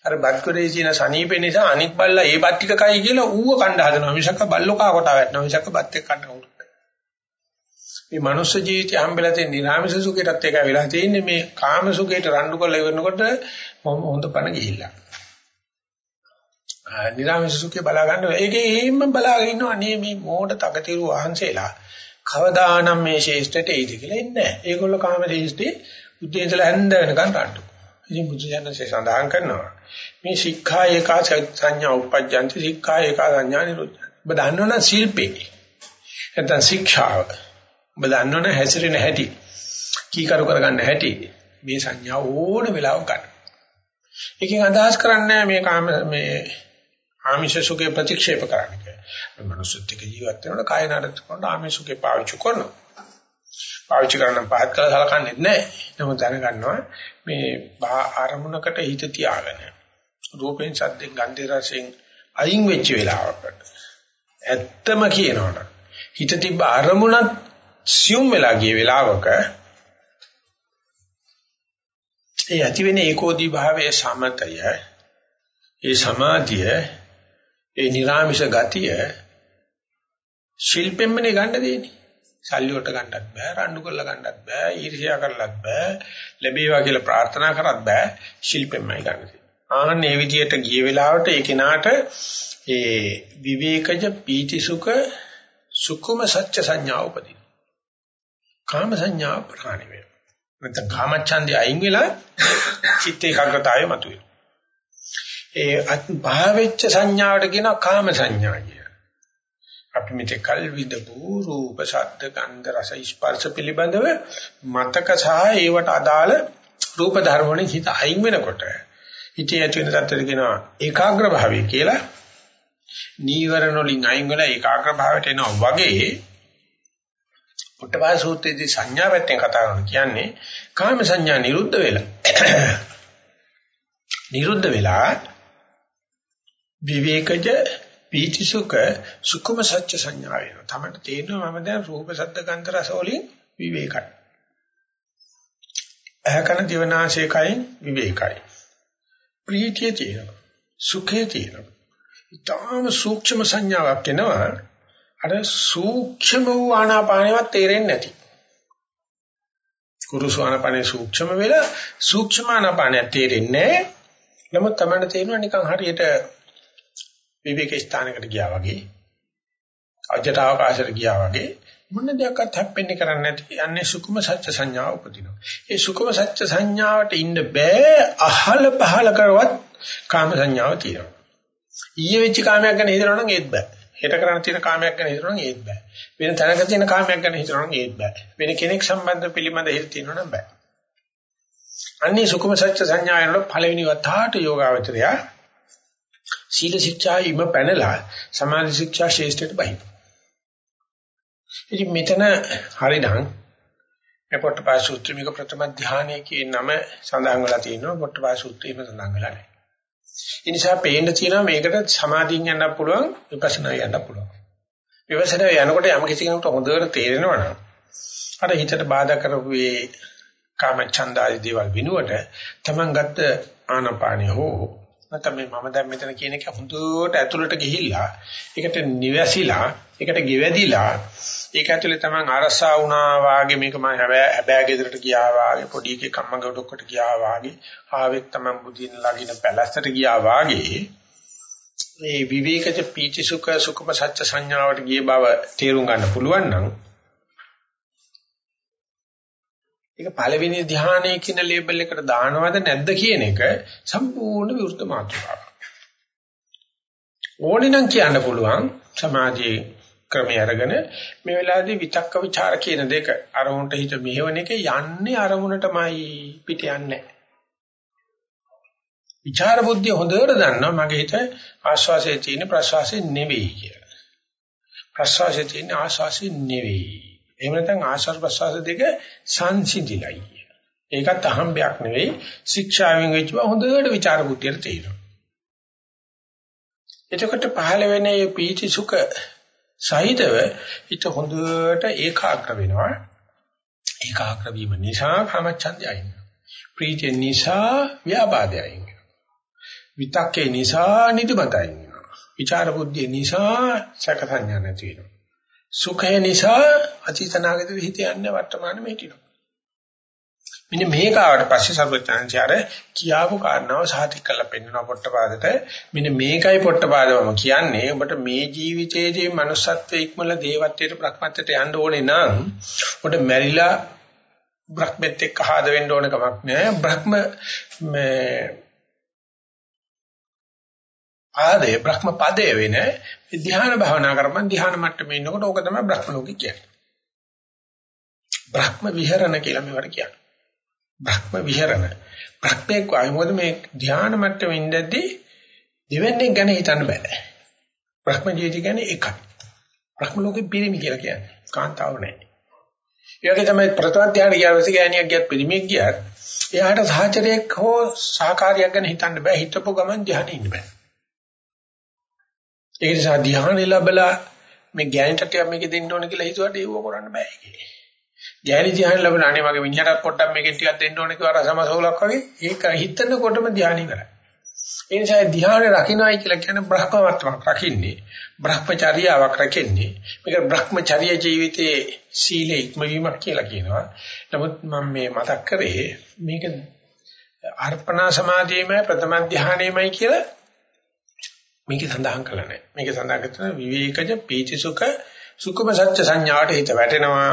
A: අර බත් කරේ කියන සනීපේ නිසා අනිත් බල්ලා ඒ බත් ටික කයි කියලා ඌව කණ්ඩ හදනවා. මිසක බල්ලෝ කා කොට වැටෙනවා. මිසක බත් එක්ක කන්න උරු. මේ මනුස්ස ජීවිතය හම්බෙලා තියෙන නිර්ආමිෂ සුඛයටත් එක වෙලා තියෙන්නේ මේ කාම සුඛයට රණ්ඩු කරලා ඉවරනකොට හොඳ පණ ගිහිල්ලා. නිරාමිෂ සුඛය බලා ගන්නවා. ඒකේ එහෙම බලාගෙන ඉන්නවා අනේ මේ මෝඩ තකතිරු වහන්සේලා කවදානම් මේ ශේෂ්ඨට එයිද කියලා එන්නේ නැහැ. ඒගොල්ලෝ කාම ශේෂ්ඨේ උදේ ඉඳලා හැන්ද වෙනකන් රණ්ඩු. ඉතින් බුදුසසුනේ සඳහන් කරනවා මේ ශික්ඛා ඒකා සංඥා උපජ්ජන්ති ශික්ඛා ඒකා සංඥා නිරුද්ධ. ඔබ දන්නවනම් ශිල්පේ. නැත්නම් ශික්ෂාව. ඔබ දන්නවනම් හැසිරෙන හැටි. කීකරු කරගන්න හැටි. මේ සංඥා ඕන වෙලාවක ගන්න. එකකින් අදහස් කරන්නේ මේ කාම මේ ආමිෂ සුඛේ ප්‍රතික්ෂේප කරන්නේ. මනුස්සත් එක්ක ජීවත් වෙනකොට කාය නාඩත් කරනකොට ආමිෂ සුඛේ පාවිච්චි කරනවා. පාවිච්චි කරන පහත් කළා සලකන්නේ නැහැ. නමුත් දැනගන්නවා මේ ආරමුණකට හිත තියාගෙන රූපෙන් සද්දෙන් ගන්ධ රසෙන් අයින් වෙච්ච වෙලාවකට ඇත්තම කියනවනම් හිත තිබ්බ අරමුණත් සියුම් වෙලා ගිය වෙලාවක ඒ ඇති වෙන ඒකෝදී භාවයේ සමතය ඒ සමාධිය ඒ නිර්ාමිෂ ගතිය ශිල්පෙන්මනේ ගන්න දෙන්නේ. සල්ලි වලට ගන්නත් බෑ, රණ්ඩු කරලා ගන්නත් බෑ, ඊර්ෂ්‍යා කරලත් බෑ, ලැබේවා කියලා ප්‍රාර්ථනා කරත් බෑ, ශිල්පෙන්මයි ගන්න තියෙන්නේ. ආන්න මේ විදිහට ගිය වෙලාවට ඒ කෙනාට ඒ විවේකජ පීතිසුඛ සුකුම සත්‍ය සංඥා උපදී. කාම සංඥා ප්‍රහාණය වෙනවා. නැත්නම් කාමච්ඡන්දය අයින් වෙලා චිත්ත ඒකාග්‍රතාවය මතුවේ. ඒ භාවෙච්ච සංඥාවට කියනවා කාම සංඥා කියලා. අපි මෙතෙක් කල් විදපු රූප, ශබ්ද, ගන්ධ, රස, ස්පර්ශ පිළිබඳව මතක සහ ඒවට අදාළ රූප ධර්ම වලින් හිත අයින් වෙනකොට හිතේ ඇති වෙන තත්ත්වෙට කියනවා ඒකාග්‍ර භාවය කියලා. නීවරණ වලින් අයින් වෙලා ඒකාග්‍ර භාවයට එනවා වගේ උට්ටපා සූත්‍රයේදී සංඥා පැත්තෙන් කතා කරනවා කියන්නේ කාම සංඥා නිරුද්ධ වෙලා නිරුද්ධ වෙලා විවේකජ පීතිසුඛ සුඛම සත්‍ය සංඥා වෙනවා. තමයි තේරෙනවා මම දැන් රූප ශබ්ද ගන්ධ රස වලින් විවේකයි. අහකන දිවනාශයකයි විවේකයි. ප්‍රීතිය තියෙනවා. සුඛය තියෙනවා. ඊටාම සූක්ෂම සංඥාවක් එනවා. අර සූක්ෂම වූ ආනාපානවත් තේරෙන්නේ නැති. කුරුසු ආනාපානේ සූක්ෂම වෙලා සූක්ෂම ආනාපානය තේරෙන්නේ නමුත් තමයි තේරෙනවා නිකන් හරියට විවේක ස්ථානයකට ගියා වගේ අජට අවකාශයට ගියා වගේ මොන දෙයක්වත් හැප්පෙන්නේ කරන්නේ නැති යන්නේ සුකුම සත්‍ය සංඥාව උපදිනවා. ඒ සුකුම සත්‍ය සංඥාවට ඉන්න බෑ අහල පහල කරවත් කාම සංඥාව තියෙනවා. ඊයේ වෙච්ච කාමයක් ගැන හිතනවා නම් ඒත් බෑ. හෙට කරන්න තියෙන කාමයක් ගැන හිතනවා නම් ඒත් බෑ. වෙන තැනක තියෙන කාමයක් ගැන හිතනවා නම් ඒත් බෑ. වෙන කෙනෙක් සම්බන්ධ පිළිබඳ හිත තියෙනවා නම් බෑ. අන්නේ සුකුම සත්‍ය සංඥාවන පළවෙනි වතාවට යෝගාවචරය සීල ශික්ෂා ඉම පැනලා සමාධි ශික්ෂා ශේෂ්ඨයට බහිනවා. ඉතින් මෙතන හරිනම් මේ පොට්ටපාය සූත්‍රය මේක ප්‍රථම ධානය කියන නම සඳහන් වෙලා තියෙනවා පොට්ටපාය සූත්‍රයේම සඳහන් වෙලා නැහැ. ඒ නිසා පේන්න තියෙනවා මේකට සමාධියෙන් යන්න පුළුවන් විපස්සනා යන්න පුළුවන්. විපස්සනා යනකොට යම් කිසි කෙනෙකුට හොඳට තේරෙනවා නම් අර හිතට බාධා කරපු මේ කාම ඡන්ද ආදී දේවල් විනුවට තමන් ගත්ත ආනපානිය හෝ නැත්නම් මේ මම දැන් මෙතන කියන එක හොඳට ඇතුළට ගිහිල්ලා ඒකට නිවැසිලා ඒකට ගෙවැදිලා ඒක ඇතුලේ තමන් අරසා වුණා වාගේ මේක මම හැබෑ ගෙදරට ගියා වාගේ පොඩි එකේ කම්මගඩොක්කට ගියා වාගේ ආවෙත් තමන් බුදින ළඟින පැලැස්සට ගියා වාගේ මේ විවේකජ පීචි සුඛ සුඛම සත්‍ය සංඥාවට ගිය බව තේරුම් ගන්න පුළුවන් නම් ඒක පළවෙනි ධ්‍යානයේ කියන ලේබල් එකට දානවද නැද්ද කියන එක සම්පූර්ණ විරුද්ධ මාතෘකාවක්. ඕනේ නම් කියන්න පුළුවන් සමාජයේ ක්‍රමය අරගෙන මේ වෙලාවේදී විතක්ක ਵਿਚාර කියන දෙක අරමුණට හිත මෙහෙවන එක යන්නේ අරමුණටමයි පිට යන්නේ විචාර බුද්ධිය හොඳට දන්නවා මගේ හිත ආශ්වාසයේ තියෙන ප්‍රශ්වාසයේ නෙවෙයි කියලා. ප්‍රශ්වාසයේ තියෙන ආශ්වාසයේ නෙවෙයි. එහෙම නැත්නම් ආශ්වාස ප්‍රශ්වාස දෙක සංසිඳිලයි. ඒකත් අහම්බයක් නෙවෙයි ශික්ෂාවෙන් වෙච්චව හොඳට විචාර බුද්ධියට තියෙනවා. එතකොට පහළ වෙන මේ පීති සුඛ සහිතව හිත හොඳට ඒකාග්‍ර වෙනවා. ඒකාග්‍ර වීම නිසා කාමච්ඡන්දය අයින් වෙනවා. ප්‍රීතිය නිසා ව්‍යාපාදය අයින් වෙනවා. විතක්කේ නිසා නිදිමත අයින් වෙනවා. විචාර බුද්ධිය නිසා සැක සංඥා නැති වෙනවා. සුඛය නිසා අතීතනාගත හිත යන්නේ වර්තමානෙම හිටිනවා. මෙන්න මේක ආවට පස්සේ සර්වඥාන්සේ අර කියාපු කාරණාව සාතික කරලා පෙන්වන පොට්ටපාදට. මෙන්න මේකයි පොට්ටපාදවම කියන්නේ. ඔබට මේ ජීවිතයේදී manussත්වයේ ඉක්මල දේවත්වයට ප්‍රඥාත්වයට යන්න ඕනේ නම් ඔබට මැරිලා බ්‍රහ්මෙත් එක්ක ආද වෙන්න ඕන කමක් නෑ. බ්‍රහ්ම මේ ආදේ බ්‍රහ්ම පදේ වෙන ධ්‍යාන භාවනා කරපන් ධ්‍යාන මට්ටමේ ඉන්නකොට ඕක තමයි බ්‍රහ්ම ලෝකේ කියන්නේ. බ්‍රහ්ම විහරණ කියලා මේවට කියන්නේ. බ්‍රහ්ම විහරණ. බ්‍රහ්මයක් වයි මොකද මේ ධ්‍යාන මට්ටමේ ඉඳද්දී දෙවන්නේ ගැන හිතන්න බෑ. බ්‍රහ්ම ජීවිතය කියන්නේ එකයි. බ්‍රහ්ම ලෝකේ පිරිමි කියලා කියන්නේ. කාන්තාව නැහැ. ඒ වගේ තමයි ප්‍රථම ධ්‍යාන ගියාවස ගෑණියක් ගියත් පිරිමියෙක් ගියත් එයාට සහචරයක් හෝ සහකාරියක් ගැන හිතන්න බෑ. හිතපො ගමන් ධ්‍යානෙ ඉන්න බෑ. ඒ නිසා ධ්‍යානෙ ලැබලා මේ ගෑනිට ටිකක් මේක දෙන්න ඕන කියලා හිතුවට ඒව කරන්න බෑ ඒකේ. ගෑනි ධ්‍යාන ලැබුණ අනේ මගේ විඤ්ඤාණත් පොඩ්ඩක් මේකෙන් ටිකක් දෙන්න ඕන කියලා රසමසෝලක් වගේ ඒක හිතනකොටම ධ්‍යානෙ කරයි. ඒ නිසා ධ්‍යානෙ රකින්නයි කියලා කියන්නේ බ්‍රහ්මවත්වක් රකින්නේ. බ්‍රහ්මචර්යාවක් රකින්නේ. මේක බ්‍රහ්මචර්ය ජීවිතයේ සීලේ ඉක්මවීමක් කියලා කියනවා. නමුත් මම මේ මතක් කරේ මේක අර්පණා සමාධියමයි ප්‍රථම ධ්‍යානෙමයි කියලා මේක සඳහන් කළා නෑ. මේක සඳහන් කරන විවේකජ පීතිසුඛ සුඛම සත්‍ය සංඥාවට හිත වැටෙනවා.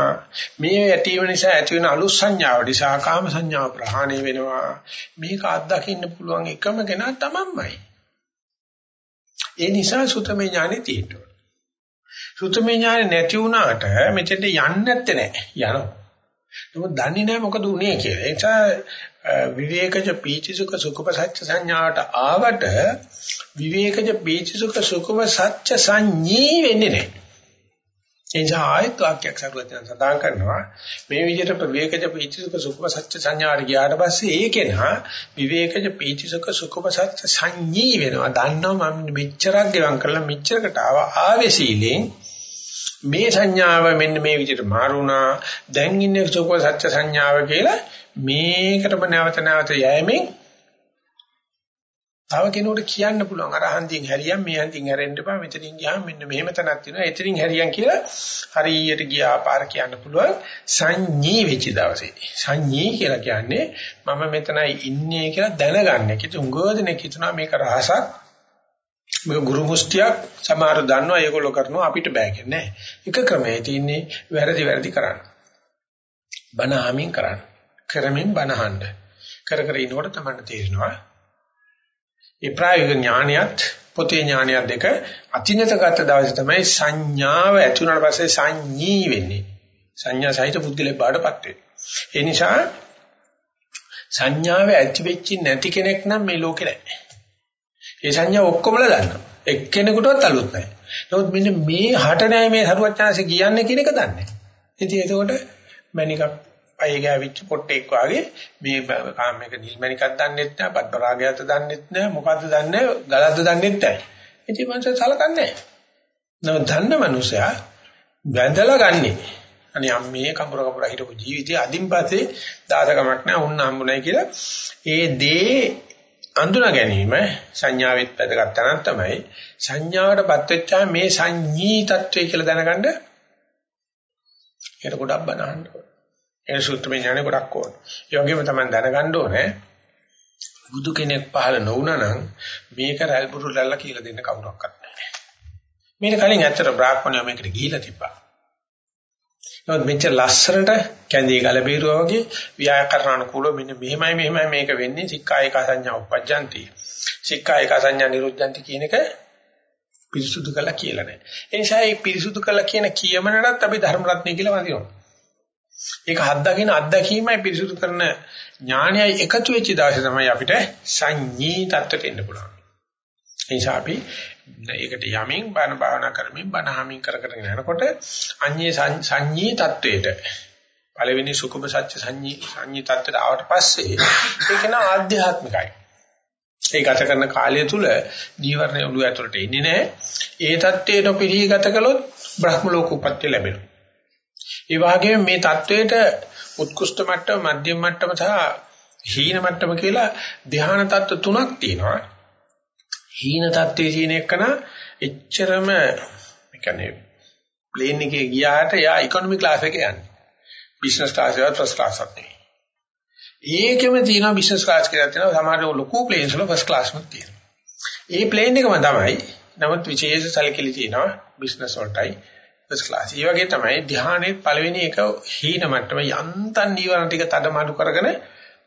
A: මේ ඇතිව නිසා ඇති වෙන අලුත් සංඥාව නිසා කාම සංඥාව ප්‍රහාණය වෙනවා. මේක අත්දකින්න පුළුවන් එකම කෙනා තමන්මයි. ඒ නිසා සුතමේ ඥානෙ තියෙනවා. සුතමේ ඥානෙ නැති වුණාට මෙතෙන්ට යන්නේ නැත්තේ නෑ. යනවා. නමුත් දන්නේ නැහැ මොකද උනේ කියලා. ඒ නිසා විවේකජ පීචිසුඛ සුඛප සත්‍ය සංඥාවට ආවට විවේකජ පීචිසුඛ සුඛප සත්‍ය සංඤී වෙන්නේ නැහැ. ඒ නිසා ආයත් වාක්‍යයක් සරුවචන සඳහන් කරනවා මේ විදිහට විවේකජ පීචිසුඛ සුඛප සත්‍ය සංඥාට ගියාට පස්සේ ඒකේනා විවේකජ පීචිසුඛ සුඛප සත්‍ය සංඤී වෙනවා. දන්නවා මම මෙච්චරක් ගෙවම් කරලා මෙච්චරකට ආවා ආවේ සීලෙන් මේ සංඥාව මෙන්න මේ විදිහට මාරුණා දැන් ඉන්නේ සුඛ සත්‍ය සංඥාව කියලා මේකටම නැවත නැවත යෑමෙන් තව කෙනෙකුට කියන්න පුළුවන් අර හන්දියෙන් හැරියම් මේ හන්දියෙන් හැරෙන්න එපා මෙතනින් ගියාම මෙන්න මෙහෙම තැනක් තියෙනවා එතනින් හැරියම් කියලා හරියට ගියා පාර කියන්න පුළුවන් සංඤී වෙච්ච දවසේ සංඤී කියලා කියන්නේ මම මෙතනයි ඉන්නේ කියලා දැනගන්න. කිතු උංගෝදෙනෙක් හිතනවා මේක රහසක් මේක ගුරු මුස්තියක් සමහර දන්නවා ඒගොල්ලෝ කරනවා අපිට බෑ කියන්නේ. එක ක්‍රමයේ තියෙන්නේ වැරදි වැරදි කරන්න. බණ ආමින් කරන්න. කරමින් බණ අහන්න. කර කර ඉනකොට තමයි තේරෙනවා ඒ ප්‍රායෝගික ඥානියත් පොතේ ඥානියත් දෙක අතිනතගත දවසේ තමයි සංඥාව ඇති වුණාට පස්සේ සංඤී වෙන්නේ. සංඥා සහිත පුද්ගලෙක් බාඩපත් වෙන්නේ. ඒ නිසා සංඥාව ඇති වෙච්ච නැති කෙනෙක් නම් මේ ලෝකේ නැහැ. ඒ සංඥා ඔක්කොමලා දන්නවා. එක්කෙනෙකුටවත් අලුත් නැහැ. නමුත් මෙන්න මේ හට නැහැ මේ හරුවචාන්සේ කියන්නේ කියන එක දන්නේ. ඉතින් එතකොට මණිකක් අය ගෑවිච්ච පොට්ටෙක් වාගේ මේ කාමයක නිල්මණිකක් දන්නෙත් නැහැ, පත්පරාගයත් දන්නෙත් නැහැ, මොකද්ද දන්නේ, ගලද්ද දන්නෙත් නැහැ. ඉතින් මනස සලකන්නේ නැහැ. නමුත් දන්න මනුස්සයා වැඳලා ගන්නේ. අනේ අම්මේ කඹර කඹර හිටපු ජීවිතය අදින් පස්සේ දාසකමක් නැහැ, උන්න හම්බුනායි කියලා ඒ දේ අඳුනා ගැනීම සංඥාවෙත් වැදගත් තැනක් තමයි සංඥාවටපත් වෙච්චා මේ සංඤී තත්වය කියලා දැනගන්න ඒක ගොඩක් බනහන්න ඕන. ඒ සූත්‍රමය ඥානෙ ගොඩක් ඕන. ඒ වගේම තමයි දැනගන්න ඕනේ බුදු කෙනෙක් පහළ නොවුනා නම් මේක රැල්බුරු ලැල්ලා කියලා දෙන්න කවුරක්වත් නැහැ. මේක කලින් ඇත්තට බ්‍රාහ්මණයෝ මේකට ගිහිලා තිබ්බා. නමුත් මෙච්චර ලස්සනට කැඳේ ගල බීරුවා වගේ ව්‍යාකරණ කුල මෙන්න මෙහෙමයි මෙහෙමයි මේක වෙන්නේ සික්කායක සංඥා උපජ්ජಂತಿ. සික්කායක සංඥා නිරුද්ධಂತಿ කියන එක පිරිසුදු කළා කියලා නෑ. ඒ නිසා මේ පිරිසුදු කළා කියන කියමනටත් අපි ධර්ම රත්නය කියලා වදිනවා. ඒක හත්දකින අත්දැකීමයි පිරිසුදු කරන ඥානයයි එකතු වෙච්ච දවසේ තමයි අපිට සංඤී තත්ත්වයට එන්න පුළුවන්. ඒ නිසා අපි ඒකට යමින් බණ භාවනා කරමින් බණහමින් කර කර යනකොට අඤ්ඤේ සංඤී තත්ත්වයට පළවෙනි සුකුම සත්‍ය සංඤී සංඤී තත්ත්වයට ආවට පස්සේ ඒක නා ආධ්‍යාත්මිකයි. ඒ ගත කරන කාලය තුල දීවරණ ඔළුව ඇතුළට එන්නේ නැහැ. ඒ தත්ත්වයට පිළිගත කළොත් බ්‍රහ්ම ලෝක උපත්ති ලැබෙනවා. ඒ වගේම මේ தത്വයට උත්කෘෂ්ඨ මට්ටම, මධ්‍යම මට්ටම සහ හීන මට්ටම කියලා ධ්‍යාන தত্ত্ব තුනක් තියෙනවා. හීන தත්ත්වයේ තියෙන එකන එච්චරම කියන්නේ ප්ලේන් එකේ ගියාට එයා ඉකොනොමි ක්ලාස් එකේ යන්නේ. බිස්නස් ක්ලාස් එකවත් ෆස්ට් ක්ලාස් එකක් නෙවෙයි. ඒකෙම තියෙනවා බිස්නස් ක්ලාස් කියලා තියෙනවා සමහර ලොකු ප්ලේන්ස් වල ෆස්ට් ක්ලාස් එකක් තියෙනවා. ඒ ප්ලේන් එකම තමයි නමුත් විශේෂ සැලකිලි තියෙනවා බිස්නස් වලටයි ෆස්ට් ක්ලාස්. ඒ වගේ තමයි ධ්‍යානයේ පළවෙනි එක හීන මට්ටම යන්තම් නීවරණ ටික තඩමාඩු කරගෙන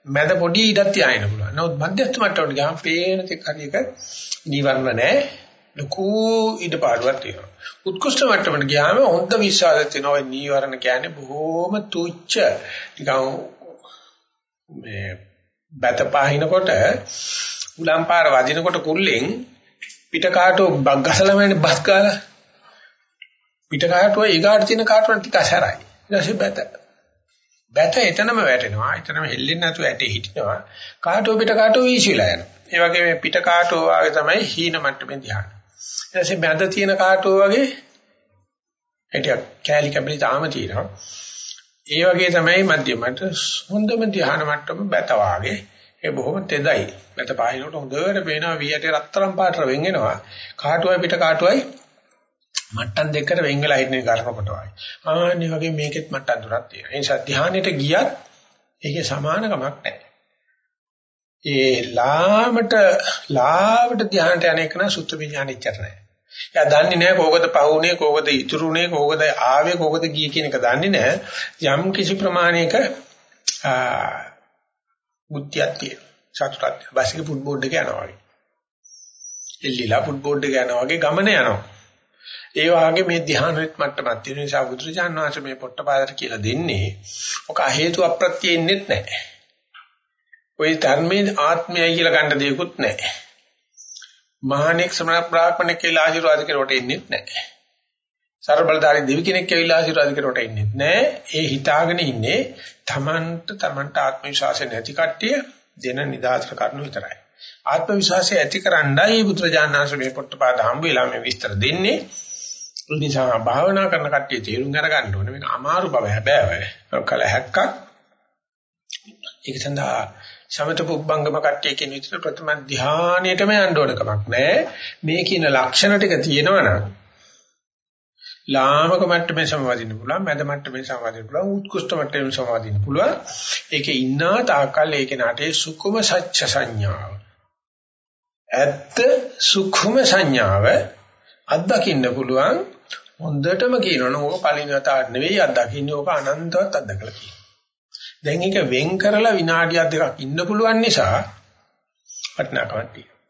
A: මැද පොඩි ඉඩක් තියාගෙන පුළුවන්. නමුත් මධ්‍යස්ථ මට්ටමට ගියාම පේන තෙක් හරියක නිවර්ණ නැහැ. ලොකු ඉඩපාඩුවක් තියෙනවා. උත්කෘෂ්ඨ මට්ටමට ගියාම හොඳ විශ්වාසයක් තියෙනවා. ඔය නීවරණ කියන්නේ බොහොම තුච්ච නිකන් මේ බත පාහිනකොට උලම් පාර වදිනකොට කුල්ලෙන් පිට කාටෝ ගසලා වෙන්නේ බස් කාලා පිට කාටුව ඊගාට තියෙන කාටුවට ටික අසරයි. ඊට පස්සේ බත බැත එතනම වැටෙනවා. එතනම හෙල්ලෙන්නේ නැතුව ඇටේ හිටිනවා. කාටෝ පිට කාටෝ වීසිලා යනවා. ඒ වගේ මේ පිට කාටෝ වගේ තමයි හීන මට්ටමේ ධ්‍යාන. ඊට පස්සේ මැද තියෙන කාටෝ වගේ හිටිය කැලි කැබලි තාම තියෙනවා. ඒ වගේ තමයි මධ්‍යමට හොඳම ධ්‍යාන මට්ටම බැත වාගේ. ඒ බොහොම තෙදයි. බැත පාහිනකොට හොඳට පේනවා වී ඇටේ රත්තරන් පාටට වෙන් වෙනවා. කාටුවයි පිට කාටුවයි මට්ටම් දෙකකට වෙන් වෙලා හිටින කරනකොට වයි. ආන්නේ වගේ මේකෙත් මට්ටම් තුනක් තියෙනවා. ඒ නිසා ධ්‍යානෙට ගියත් ඒකේ සමානකමක් නැහැ. ඒ ලාමට ලාවට ධ්‍යානට යන එක නම් සුත්ත විඥානෙච්චර නැහැ. එයා දන්නේ නැහැ කෝකද පහුනේ කෝකද ඉතුරුනේ කෝකද ආවේ කෝකද ගියේ කියන එක දන්නේ නැහැ. යම් කිසි ප්‍රමාණයක බුද්ධියක් තියෙනවා. සතුටක්. බසික ෆුට්බෝල් එක යනවා වගේ. එල්ලිලා ෆුට්බෝල් එක යනවා වගේ ගමන යනවා. ඒ වගේ මේ ධ්‍යාන රිත් මට්ටමක් තියෙන නිසා බුදුරජාණන් වහන්සේ මේ පොට්ටපාදට කියලා දෙන්නේ ඔක හේතු අප්‍රත්‍යෙන්නේ නැහැ. ওই ධර්මයේ ආත්මයයි කියලා ගන්න දෙයක්වත් නැහැ. මහානෙක් සමන බ්‍රාහ්මණෙක් කියලා ආශිර්වාද කෙරුවට ඉන්නේ නැහැ. සර්බලධාරී දෙවි කෙනෙක් කියලා ආශිර්වාද කෙරුවට ඉන්නේ නැහැ. ඒ හිතාගෙන ඉන්නේ තමන්ට තමන්ට ආත්ම විශ්වාසය නැති කට්ටිය දෙන නිදාසර කරුණු විතරයි. ආත්ම විශ්වාසය ඇතිකරණ්ඩයි බුදුරජාණන් වහන්සේ මේ පොට්ටපාද හම්බ වෙලා මේ විස්තර දෙන්නේ. ඒ නිසා භාවනා කරන කට්ටිය තේරුම් අරගන්න ඕනේ මේක අමාරු බව හැබෑව. කල හැක්කක්. ඒක සඳහා සමත පුබ්බංගම කට්ටිය කියන විදිහට ප්‍රථම ධානයටම යන්න ඕන කමක් නැහැ. මේ කියන ලක්ෂණ ටික තියෙනවනම් ලාමක මට්ටමේ සමවදින්න පුළුවන්, මැද මට්ටමේ සමවදින්න පුළුවන්, උත්කෘෂ්ඨ මට්ටමේ සමවදින්න පුළුවන්. ඒකේ ඉන්නා තාකල් ඒකේ නාටේ සුකුම සත්‍ය සංඥාව. ඇත්ත සුකුම සංඥාව අත්දකින්න පුළුවන්. හොඳටම කියනවනම් ඕක පළවෙනි වතාවට නෙවෙයි අත්දකින්නේ ඕක අනන්තවත් අත්දකලා කියනවා. දැන් ඒක වෙන් කරලා විනාඩියක් දෙකක් ඉන්න පුළුවන් නිසා වටිනාකමක් තියෙනවා.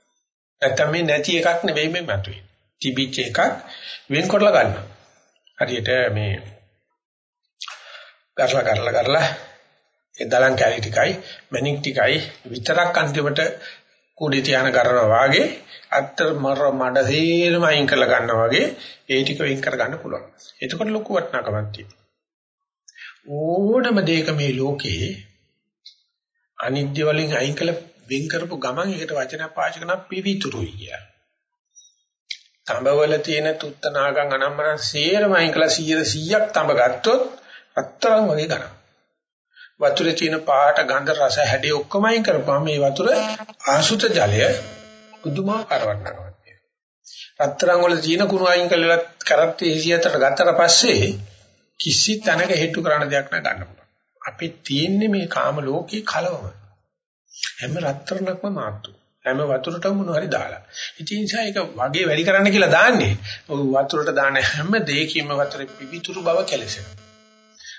A: නැත්තම් මේ නැති එකක් නෙවෙයි මේ මතුවේ. තිබිච්ච එකක් වෙන් කරලා ගන්නවා. හරියට මේ කරලා කරලා කරලා ඒ දලං කැලි ටිකයි මැනික් ටිකයි විතරක් අන්තිමට කුඩේ තියාන කරනවා වාගේ අත්තර මර මඩ සේරම අයින් කරලා ගන්නවා වගේ ඒ ටික වෙන් කර ගන්න පුළුවන්. එතකොට ලොකු වටිනාකමක් තියෙනවා. ඕනම දෙයක මේ ලෝකේ අනිත්‍ය වලින් අයින් කළ වෙන් කරපු ගමන් ඒකට වචන පාවිච්චි කරන පිවිතුරුයි කියලා. තඹවල තියෙන තුත්ත නාගම් අනම්මන සේරම අයින් කළා 100ක් තඹ ගත්තොත් අත්තරන් වගේ ගන්න. වතුරේ තියෙන පාට ගන්ධ රස හැඩය ඔක්කොම අයින් කරපුවාම මේ වතුර ආසුත ජලය පුදුමාකාර වටනකමක් තියෙනවා. රත්තරන් වල තියෙන කුණු අයින් කළා කරත් 24ට ගත්තට පස්සේ කිසි තැනක හෙට්ටු කරන්න දෙයක් නැ ගන්න පුළුවන්. අපි තියෙන්නේ මේ කාම ලෝකේ කලවම. හැම රත්තරණක්ම මාතු. හැම වතුරටම මොන හරි දාලා. ඉතින් ඒ නිසා ඒක වගේ වැඩි කරන්න කියලා දාන්නේ. ඔය වතුරට දාන හැම දෙයකින්ම වතුරේ පිවිතුරු බව කෙලසෙනවා.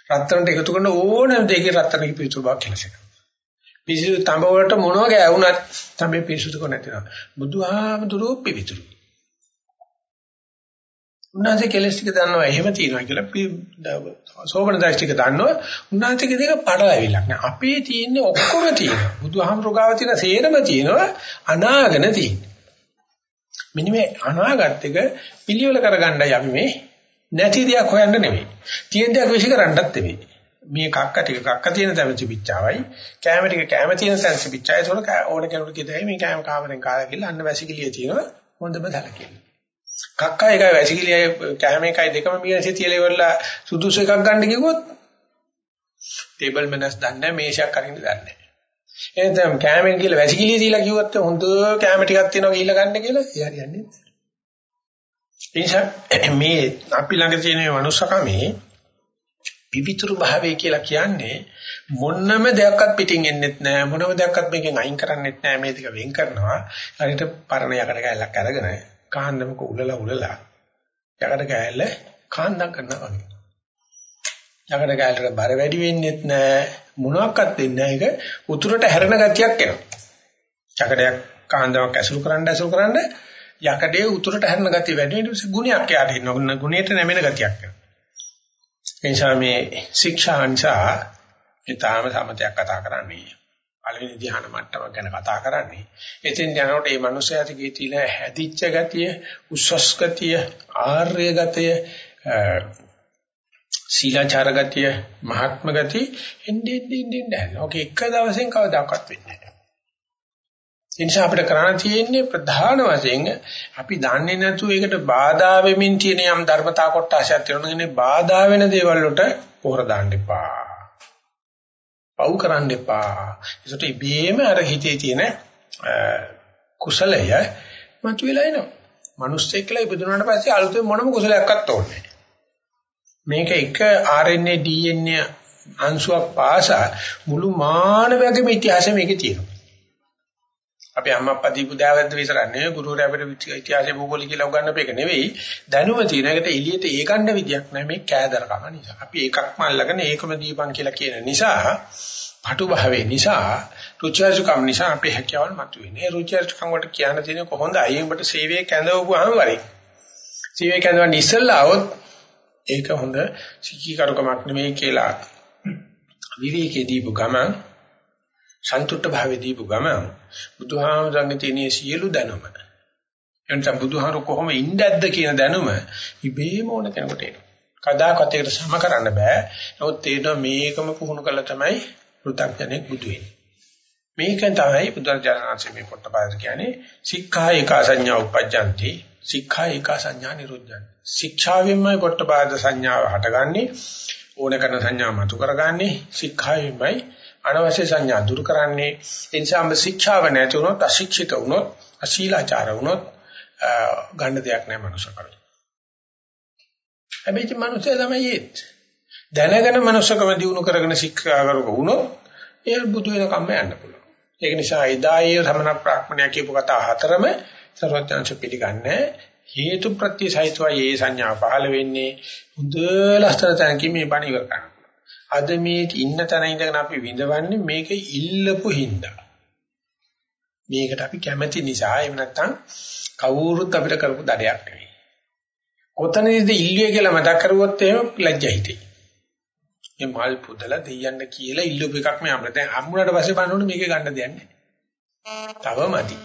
A: රත්තරන්ට එකතු කරන ඕනෑම දෙයකින් රත්තරන්ගේ පිවිතුරු බව කෙලසෙනවා. පිසිදු තඹ වලට මොනවා ගෑවුනත් තමයි පිරිසුදු කර නැතිනවා. බුදුහාමුදුරුවෝ පිවිතුරු. උන්වහන්සේ කෙලස් ටික දන්නවා එහෙම තියෙනවා කියලා සෝබන දාස් ටික දන්නවා උන්වහන්සේගේ දෙක පටලැවිලක් නෑ අපේ තියෙන්නේ ඔක්කොම තියෙනවා බුදුහාමුදුරුවෝ ගාව තියෙන සේරම තියෙනවා අනාගන තියෙන්නේ මෙන්න මේ අනාගත එක පිළිවෙල කරගන්නයි අපි මේ නැති දෙයක් හොයන්න නෙවෙයි තියෙන දෙයක් විශ්ි කරන්නත් නෙවෙයි මේ කක්ක ටික කක්ක තියෙන තැන තිබිච්චාවයි කැම ටික කැම තියෙන තැන තිබිච්චායි ඒක ඕන කෙනෙකුට කියතයි මේ කැම කාමරෙන් කාලා කියලා අන්න වැසිකිළිය තියෙනවා. හොඳම දලකින්න කක්කා එකයි වැසිකිළියයි කැම එකයි දෙකම මියන්සේ තියලා ඉවරලා සුදුසු එකක් ගන්න කිව්වොත් ටේබල් මැනස් දන්නේ මේෂයක් අරින්න දන්නේ එහෙනම් කැමෙන් කියලා වැසිකිළිය තියලා කිව්වොත් හොඳ කැම ටිකක් තියෙනවා ගිහිල්ලා ගන්න කියලා ඒ හරියන්නේ නැහැ මේ අපි ළඟ තියෙන මේ මනුස්සකමේ පිවිතුරු භාවය කියලා කියන්නේ මොනම දෙයක්වත් පිටින් එන්නෙත් නැහැ මොනම දෙයක්වත් මේකෙන් අයින් කරන්නෙත් නැහැ මේ දෙක වෙන් කරනවා හරියට පරණ යකඩ කැලක් අරගෙන කාන්දමක උලලා උලලා යකඩ කෑල්ල කාන්දම් කරනවා වගේ. යකඩ කෑල්ලට බර වැඩි වෙන්නේත් නැහැ මොනවත් වෙන්නේ නැහැ ඒක උතුරට හැරෙන ගතියක් එනවා. යකඩයක් කාන්දමක් ඇසුරු කරන්න ඇසුරු කරන්න යකඩේ උතුරට හැරෙන ගතිය වැඩි වෙන නිසා ගුණයක් යාට ඉන්නවා. ගුණයට නැමෙන ගතියක් එනවා. ඒ නිසා මේ ශික්ෂා නිසා ඊටාම සමතයක් කතා කරන්නේ. පළවෙනි ධ්‍යාන මට්ටම ගැන කතා කරන්නේ. එතෙන් යනකොට මේ මනුස්සයාගේ තියෙන හැදිච්ච ගතිය, උස්සස් ගතිය, ආර්ය ගතිය, සීලාචාර ගතිය, මහත්ම ගතිය එන්නේ එන්නේ නැහැ. ඔක එක දවසෙන් කවදාකවත් වෙන්නේ නැහැ. ඒ නිසා අපිට කරන්න තියෙන්නේ ප්‍රධාන වශයෙන් අපි දන්නේ නැතුව ඒකට බාධා වෙමින් තියෙන යම් ධර්මතා කොටසක් තියෙනවා. බාධා වෙන දේවල් වලට පොහොර දාන්න එපා. පව් කරන්න එපා. ඒසට ඉබේම අර හිතේ තියෙන කුසලය මතුවලා එනවා. මිනිස්සෙක් කියලා ඉපදුනාට පස්සේ අලුතෙන් මොනම කුසලයක්වත් ඕනේ මේක එක RNA DNA අංශුවක් පාසා මුළු මානවයාගේම ඉතිහාසය මේකේ තියෙනවා. අපි අම්මා අප්පා දීපු දාවැද්ද විතරක් නෙවෙයි ගුරුවරයා අපිට ඉතිහාසය භූගෝල කියලා උගන්වපු එක නෙවෙයි දැනුම තියෙන එකට එළියට ඒ ගන්න විදියක් නැහැ මේ කෑදරකම නිසා. අපි එකක්ම අල්ලගෙන ඒකම දීපන් කියලා කියන නිසා පටු භාවයේ නිසා රුචර්ජකම් නිසා අපේ හැකියාවල් මතුවෙන්නේ. රුචර්ජකම් වලට කියන්න තියෙන කොහොඳ අයිඹට සේවයේ කැඳවුවාම වරේ. සේවයේ කැඳවන්න ඉස්සෙල්ලා આવොත් ඒක හොඳ සිකීකරුකමක් නෙවෙයි කියලා විවේකයේ දීපු ගමන් සන්තුෂ්ට භාවයේ දීපු ගමන් බුදුහාමරංගේ තියෙන සියලු දැනුම එනනම් බුදුහාර කොහොම ඉන්නේද්ද කියන දැනුම ඉබේම ඕන කෙනෙකුට එනවා. කදාකත් ඒකට සම කරන්න බෑ. නමුත් තේරෙනවා මේකම පුහුණු කළා තමයි පෘථග්ජනෙක් බුදු වෙන්නේ. මේකෙන් තමයි බුදුරජාණන්සේ මේ පොට්ටපාද කියන්නේ සික්ඛා ඒකා සංඥා උපජ්ජಂತಿ සික්ඛා ඒකා සංඥා නිරුද්ධಂತಿ. ශික්ෂාවෙන්මයි පොට්ටපාද සංඥාව හටගන්නේ ඕන කරන සංඥා මතු කරගන්නේ සික්ඛාවෙන්මයි අනවශ්‍ය සංඥා දුරු කරන්නේ ඒ නිසා අප ශික්ෂාව නැති වුණොත් අශික්ෂිත වුණොත් අශීලාචාර වුණොත් ගන්න දෙයක් නැහැ මනුෂ්‍යකම. හැබැයි මේ මනුස්සය තමයි ඒත්. දැනගෙන මනුෂ්‍යකම දිනු කරගෙන ශික්ෂා කරක වුණොත් ඒ බුදු වෙන කම්ම යන්න පුළුවන්. ඒක නිසා එදා ඒ සමන ප්‍රාඥා කියපු කතා හතරම සර්වඥාන්ස පිළිගන්නේ හේතු ප්‍රත්‍ය සහිතව ඒ සංඥා පහළ වෙන්නේ හොඳ ලස්සන තැනකින් මේ බණ ඉවර කරනවා. අද මේ ඉන්න තැන ඉඳගෙන අපි විඳවන්නේ මේක ඉල්ලපු හින්දා. මේකට අපි කැමති නිසා එහෙම නැත්නම් කවුරුත් අපිට කරපු දඩයක් නෙවෙයි. කොතනදීද ඉල්ලුවේ කියලා මතක් කරුවොත් එහෙම ලැජ්ජා හිතේ. මේ මල් පුදලා දෙයයන්ට කියලා ඉල්ලුව එකක් මේ අපිට දැන් හම්බුනට පස්සේ බලනකොට මේකේ ගන්න දෙයක් නැහැ. තව මදි.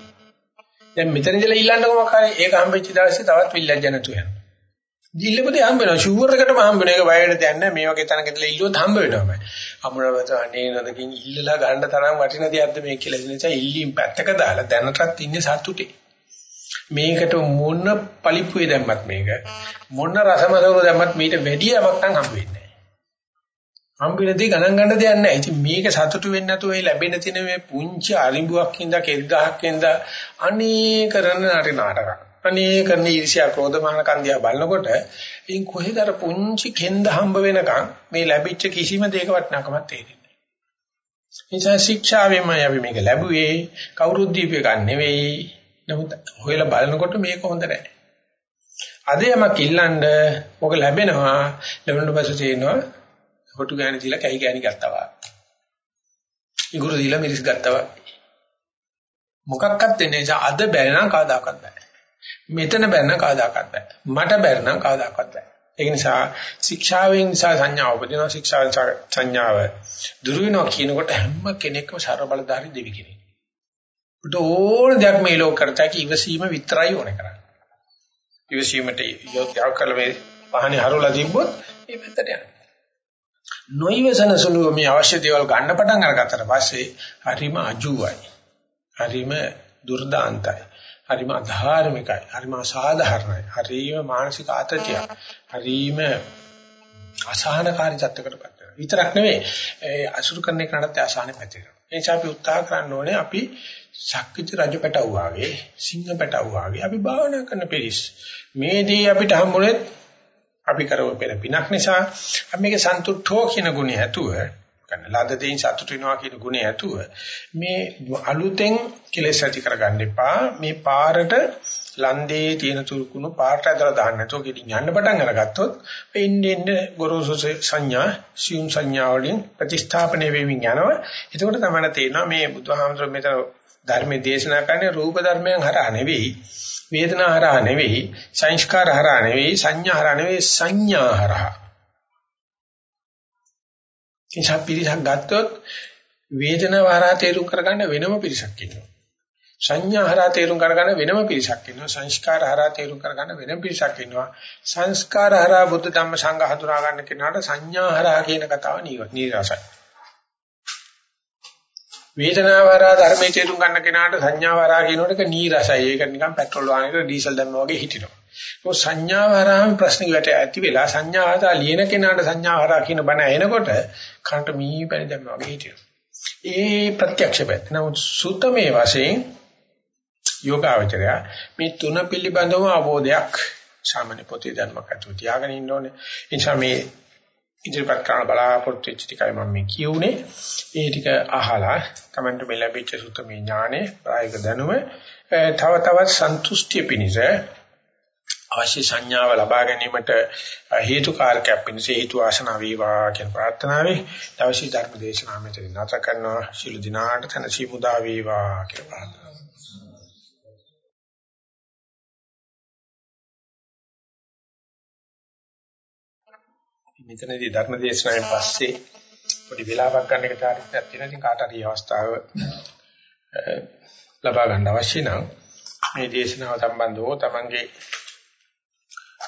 A: දැන් මෙතන ඉඳලා ඊළඟ මොකක් හරි ඒක හම්බෙච්ච දවසේ තවත් විල්ලජ්ජ නැතු වෙනවා. දිල්ලපොතේ හම්බ වෙනවා ෂුවර් එකටම හම්බ වෙන එක බයයට දැන් නැහැ මේ වගේ තැනක ඉඳලා ඉල්ලුවොත් හම්බ වෙනවාමයි. අමුරවත අනේ නදකින් ඉල්ලලා ගන්න තරම් වටින දෙයක්ද මේ කියලා ඉතින් නිසා ඉල්ලීම් පැත්තක දාලා දැනටත් ඉන්නේ සතුටේ. මේකට මොන පලිප්පුවේ දැම්මත් මේක මොන රසමසවර දැම්මත් මීට වැඩි යමක් නම් හම්බ වෙන්නේ හම්බෙනදී ගණන් ගන්න දෙයක් නැහැ. ඉතින් මේක සතුටු වෙන්නේ නැතුව ඒ ලැබෙන තියෙන මේ පුංචි අරිඹුවක් ඉඳලා කෙල් ගහක් ඉඳලා අනේ කරන නටි නාටක. අනේ කරන ඊර්ෂ්‍යා ක්‍රෝධමාන කන්දියා බලනකොට ඉතින් කොහෙද අර පුංචි කෙන්ද හම්බ වෙනකන් මේ ලැබිච්ච කිසිම දෙයක වටිනාකමක් තේරෙන්නේ නැහැ. නිසා ශික්ෂාවෙන්මයි අපි මේක ලැබුවේ කවුරුත් දීපේ ගන්න නෙවෙයි. නමුත් හොයලා බලනකොට මේක හොඳ නැහැ. අද යමක් ඉල්ලන්න ඔක ලැබෙනවා ලැබුණට පස්සේ තේනවා හොටු ගෑණි දීලා කැහි ගෑණි ගත්තා වා. ඉඟුරු දීලා මිරිස් ගත්තා වා. මොකක්වත් දෙන්නේ නැහැ. අද බැරි නම් කවදාකවත් බෑ. මෙතන බැරි නම් කවදාකවත් බෑ. මට බැරි නම් කවදාකවත් බෑ. ඒ නිසා ශික්ෂාවෙන් නිසා සංඥාව උපදිනවා ශික්ෂාවෙන් සංඥාව දුරු වෙනවා කියනකොට හැම කෙනෙක්ම සර්ව බලධාරී දෙවි කෙනෙක්. උට ඕන දෙයක් මේ ලෝක කරතයි ඉවසීම විතරයි ඕනේ කරන්නේ. ඉවසීමට යොදා කළ මේ පහනේ හරවලා තිබ්බොත් මේ පැත්තට යනවා. නොයවසන සුළු මේ අවශ්‍ය දේවල් ගන්න පටන් අරගත්තට පස්සේ හරිම අජුවයි. හරිම දුර්දාන්තයි. හරිම අධාර්මිකයි. හරිම අසාධාරණයි. හරිම මානසික ආතතිය. හරිම අසහනකාරී තත්ත්වයකටපත් වෙනවා. විතරක් නෙවෙයි අසුරු කරන එකනටත් ආසානෙ පැතිරෙනවා. ඒ නිසා අපි උත්සාහ කරන්න ඕනේ අපි ශක්විත රජ පැටවු වාගේ සිංහ පැටවු වාගේ අපි භාවනා කරන පිරිස්. මේදී අපිට හම්බුනේ අපි කරව පෙර පිනක් නිසා අපි මේක සන්තුෂ්ඨෝ කියන ගුණය ඇතුව ගන්න ලද දෙයින් සතුට වෙනවා කියන ගුණය ඇතුව මේ අලුතෙන් කෙලෙස් ඇති කරගන්න එපා. මේ පාරට ලන්දේ තියෙන තුරුකුණු පාරට ඇදලා දාන්න නැතුව ගෙඩින් යන්න පටන් අරගත්තොත් එන්නේ එන්නේ ගොරෝසු සංඥා සියුම් සංඥා වලින් ප්‍රතිස්ථාපනය වෙමින් යනවා. එතකොට තමයි තේරෙනවා මේ බුදුහාමුදුරුවෝ මෙතන ධර්මයේ දේශනා කරන්නේ රූප ධර්මයන් හරහා නෙවෙයි වේදනා හරහා නෙවෙයි සංස්කාර හරහා නෙවෙයි සංඥා හරහා නෙවෙයි සංඥා හරහා. ඉතින් පිරිසක් ගත්තොත් වේදනාව හරහා තේරුම් කරගන්න වෙනම පිරිසක් ඉන්නවා සංඥා හරහා තේරුම් කරගන්න වෙනම පිරිසක් ඉන්නවා සංස්කාර හරහා තේරුම් කරගන්න වෙනම පිරිසක් ඉන්නවා සංස්කාර හරහා බුද්ධ ධම්ම සංඝ හඳුනා ගන්න කෙනාට සංඥා හරහා කියන කතාව නීරසයි වේදනාව හරහා ධර්මයේ තේරුම් ගන්න කෙනාට සංඥාව හරහා කියනකොට ඒක නීරසයි. ඒක නිකන් පෙට්‍රල් වාහනයකට ඩීසල් දැම්මා වගේ හිටිනවා. ඒක සංඥාව හරහාම ප්‍රශ්න විකට ඇති වෙලා සංඥාව හරහා ලියන කෙනාට සංඥාව හරහා කියන බණ එනකොට කන්ට මී පැණි දැම්මා වගේ හිටිනවා. ඒ ප්‍රත්‍යක්ෂ පැත්ත. නමුත් සුතමේ වශයෙන් යෝගාවචරය මේ තුන පිළිබඳව අවබෝධයක් සාමාන්‍ය පොතේ ධර්මයක් අතුව තියාගෙන ඉන්න ඕනේ. ඒ නිසා මේ ඉදිරිපත් කරන බලාපොරොත්තු වෙච්ච ටිකයි මම මේ කියුනේ. ඒ ටික අහලා කමෙන්ට් මේ ලැබිච්ච සුත්තමේ ඥානෙ ප්‍රායෝගික දැනුම තව තවත් සන්තුෂ්ටිය පිණිස අවශ්‍ය සංඥාව ලබා ගැනීමට හේතුකාරකයක් පිණිස හේතු ආසන වේවා කියන ප්‍රාර්ථනාවයි දවසේ ධර්ම දේශනාව මෙතන නැත කරනවා ශිළු දිනාට තනසි මුදා වේවා කියලා ප්‍රාර්ථනා මෙතනදී ධර්ම දේශනාවෙන් පස්සේ පොඩි වෙලාවක් ගන්න එක චාරිත්‍රාක් තියෙනවා. ඉතින් කාට හරි අවස්ථාව ලබා ගන්න අවශ්‍ය නම් මේ දේශනාව සම්බන්ධව තමන්ගේ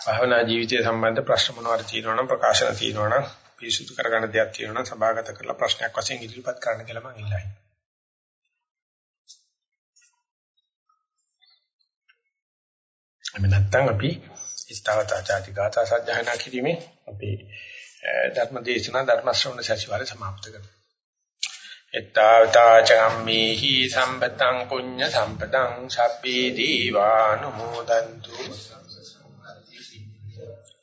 A: භවනා ජීවිතය සම්බන්ධ ප්‍රශ්න මොනවාද තියෙනවා නම් ප්‍රකාශන තියෙනවා නම් පිරිසුදු කරගන්න දෙයක් තියෙනවා නම් සභාගත කරලා ප්‍රශ්නයක් වශයෙන් ඉදිරිපත් කරන්න කියලා මම ඉල්ලයි. එමෙ නැත්නම් අපි ඉස්තාවතා ජාති ගාථා සජ්ජායනා කිරීමේ අපේ ධර්ම දේශනා ධර්ම ශ්‍රවණ සැසිවාරය સમાપ્ત කරනවා. එත්තාවතා චම්මේහි සම්පතං පුඤ්ඤ සම්පතං සබ්බේ දීවානුමෝදන්තු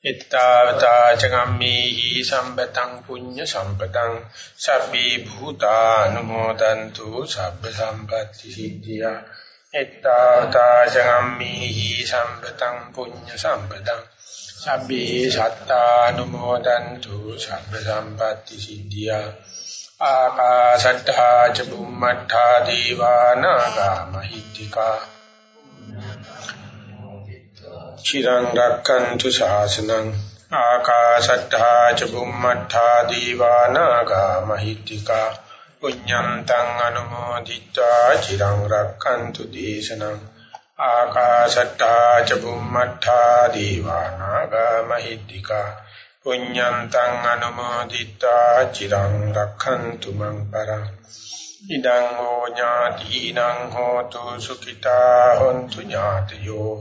A: එත්තාවතා චම්මේහි සම්පතං පුඤ්ඤ සම්පතං සබ්බේ භූතානුමෝදන්තු සබ්බ සම්පatti සිද්ධියා එත්තාවතා චම්මේහි සම්පතං පුඤ්ඤ සම්පතං සබ්බේ සත්තානුමෝදන්තු සබ්බ සම්පatti සිද්ධියා ආකාශට්ඨා ච බුම්මට්ඨා දීවානාගා මහිත්‍තිකා චිරං රක්칸තු ශාසනං ආකාශට්ටා ච බුම්මට්ටා දීවානාගා මහිත්‍තිකා පුඤ්ඤන්තං අනුමෝදිත්වා චිරං රක්칸තු දේශනං ආකාශට්ටා ච බුම්මට්ටා දීවානාගා මහිත්‍තිකා පුඤ්ඤන්තං අනුමෝදිත්වා චිරං රක්ඛන්තු මං පරං ඉදං ඕ ඥාතිනං හෝතු සුඛිතා හොන්තු ඥාතයෝ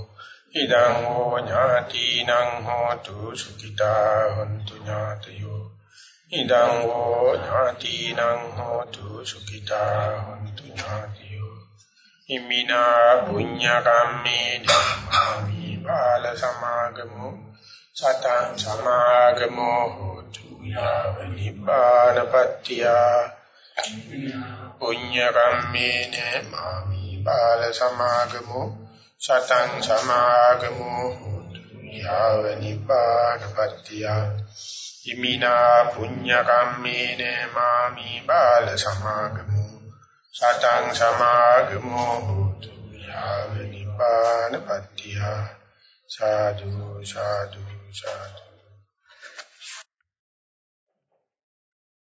A: ඉදං හෝ ඥාතිනං හෝතු සුඛිතා හොන්තු ඥාතයෝ. ඉදං හෝ ඥාතිනං හෝතු සුඛිතා හොන්තු ඥාතයෝ. ඉමිනා පුඤ්ඤ කම්මේ ධම්මාමි බාල සමාගමෝ. සතං සමාගමෝ හෝතු යාව නිපානපත්තිය පුඤ්ඤ කම්මේන මාමි බාල සමාගමෝ. සතං සමාගමෝ හෝතු යාව නිපානපත්තිය ඉමිනා පුඤ්ඤ කම්මේන මාමි බාල සමාගමෝ සතං සමාගමෝ හෝතු යාව නිපානපත්තිය සාදු සාදු 下。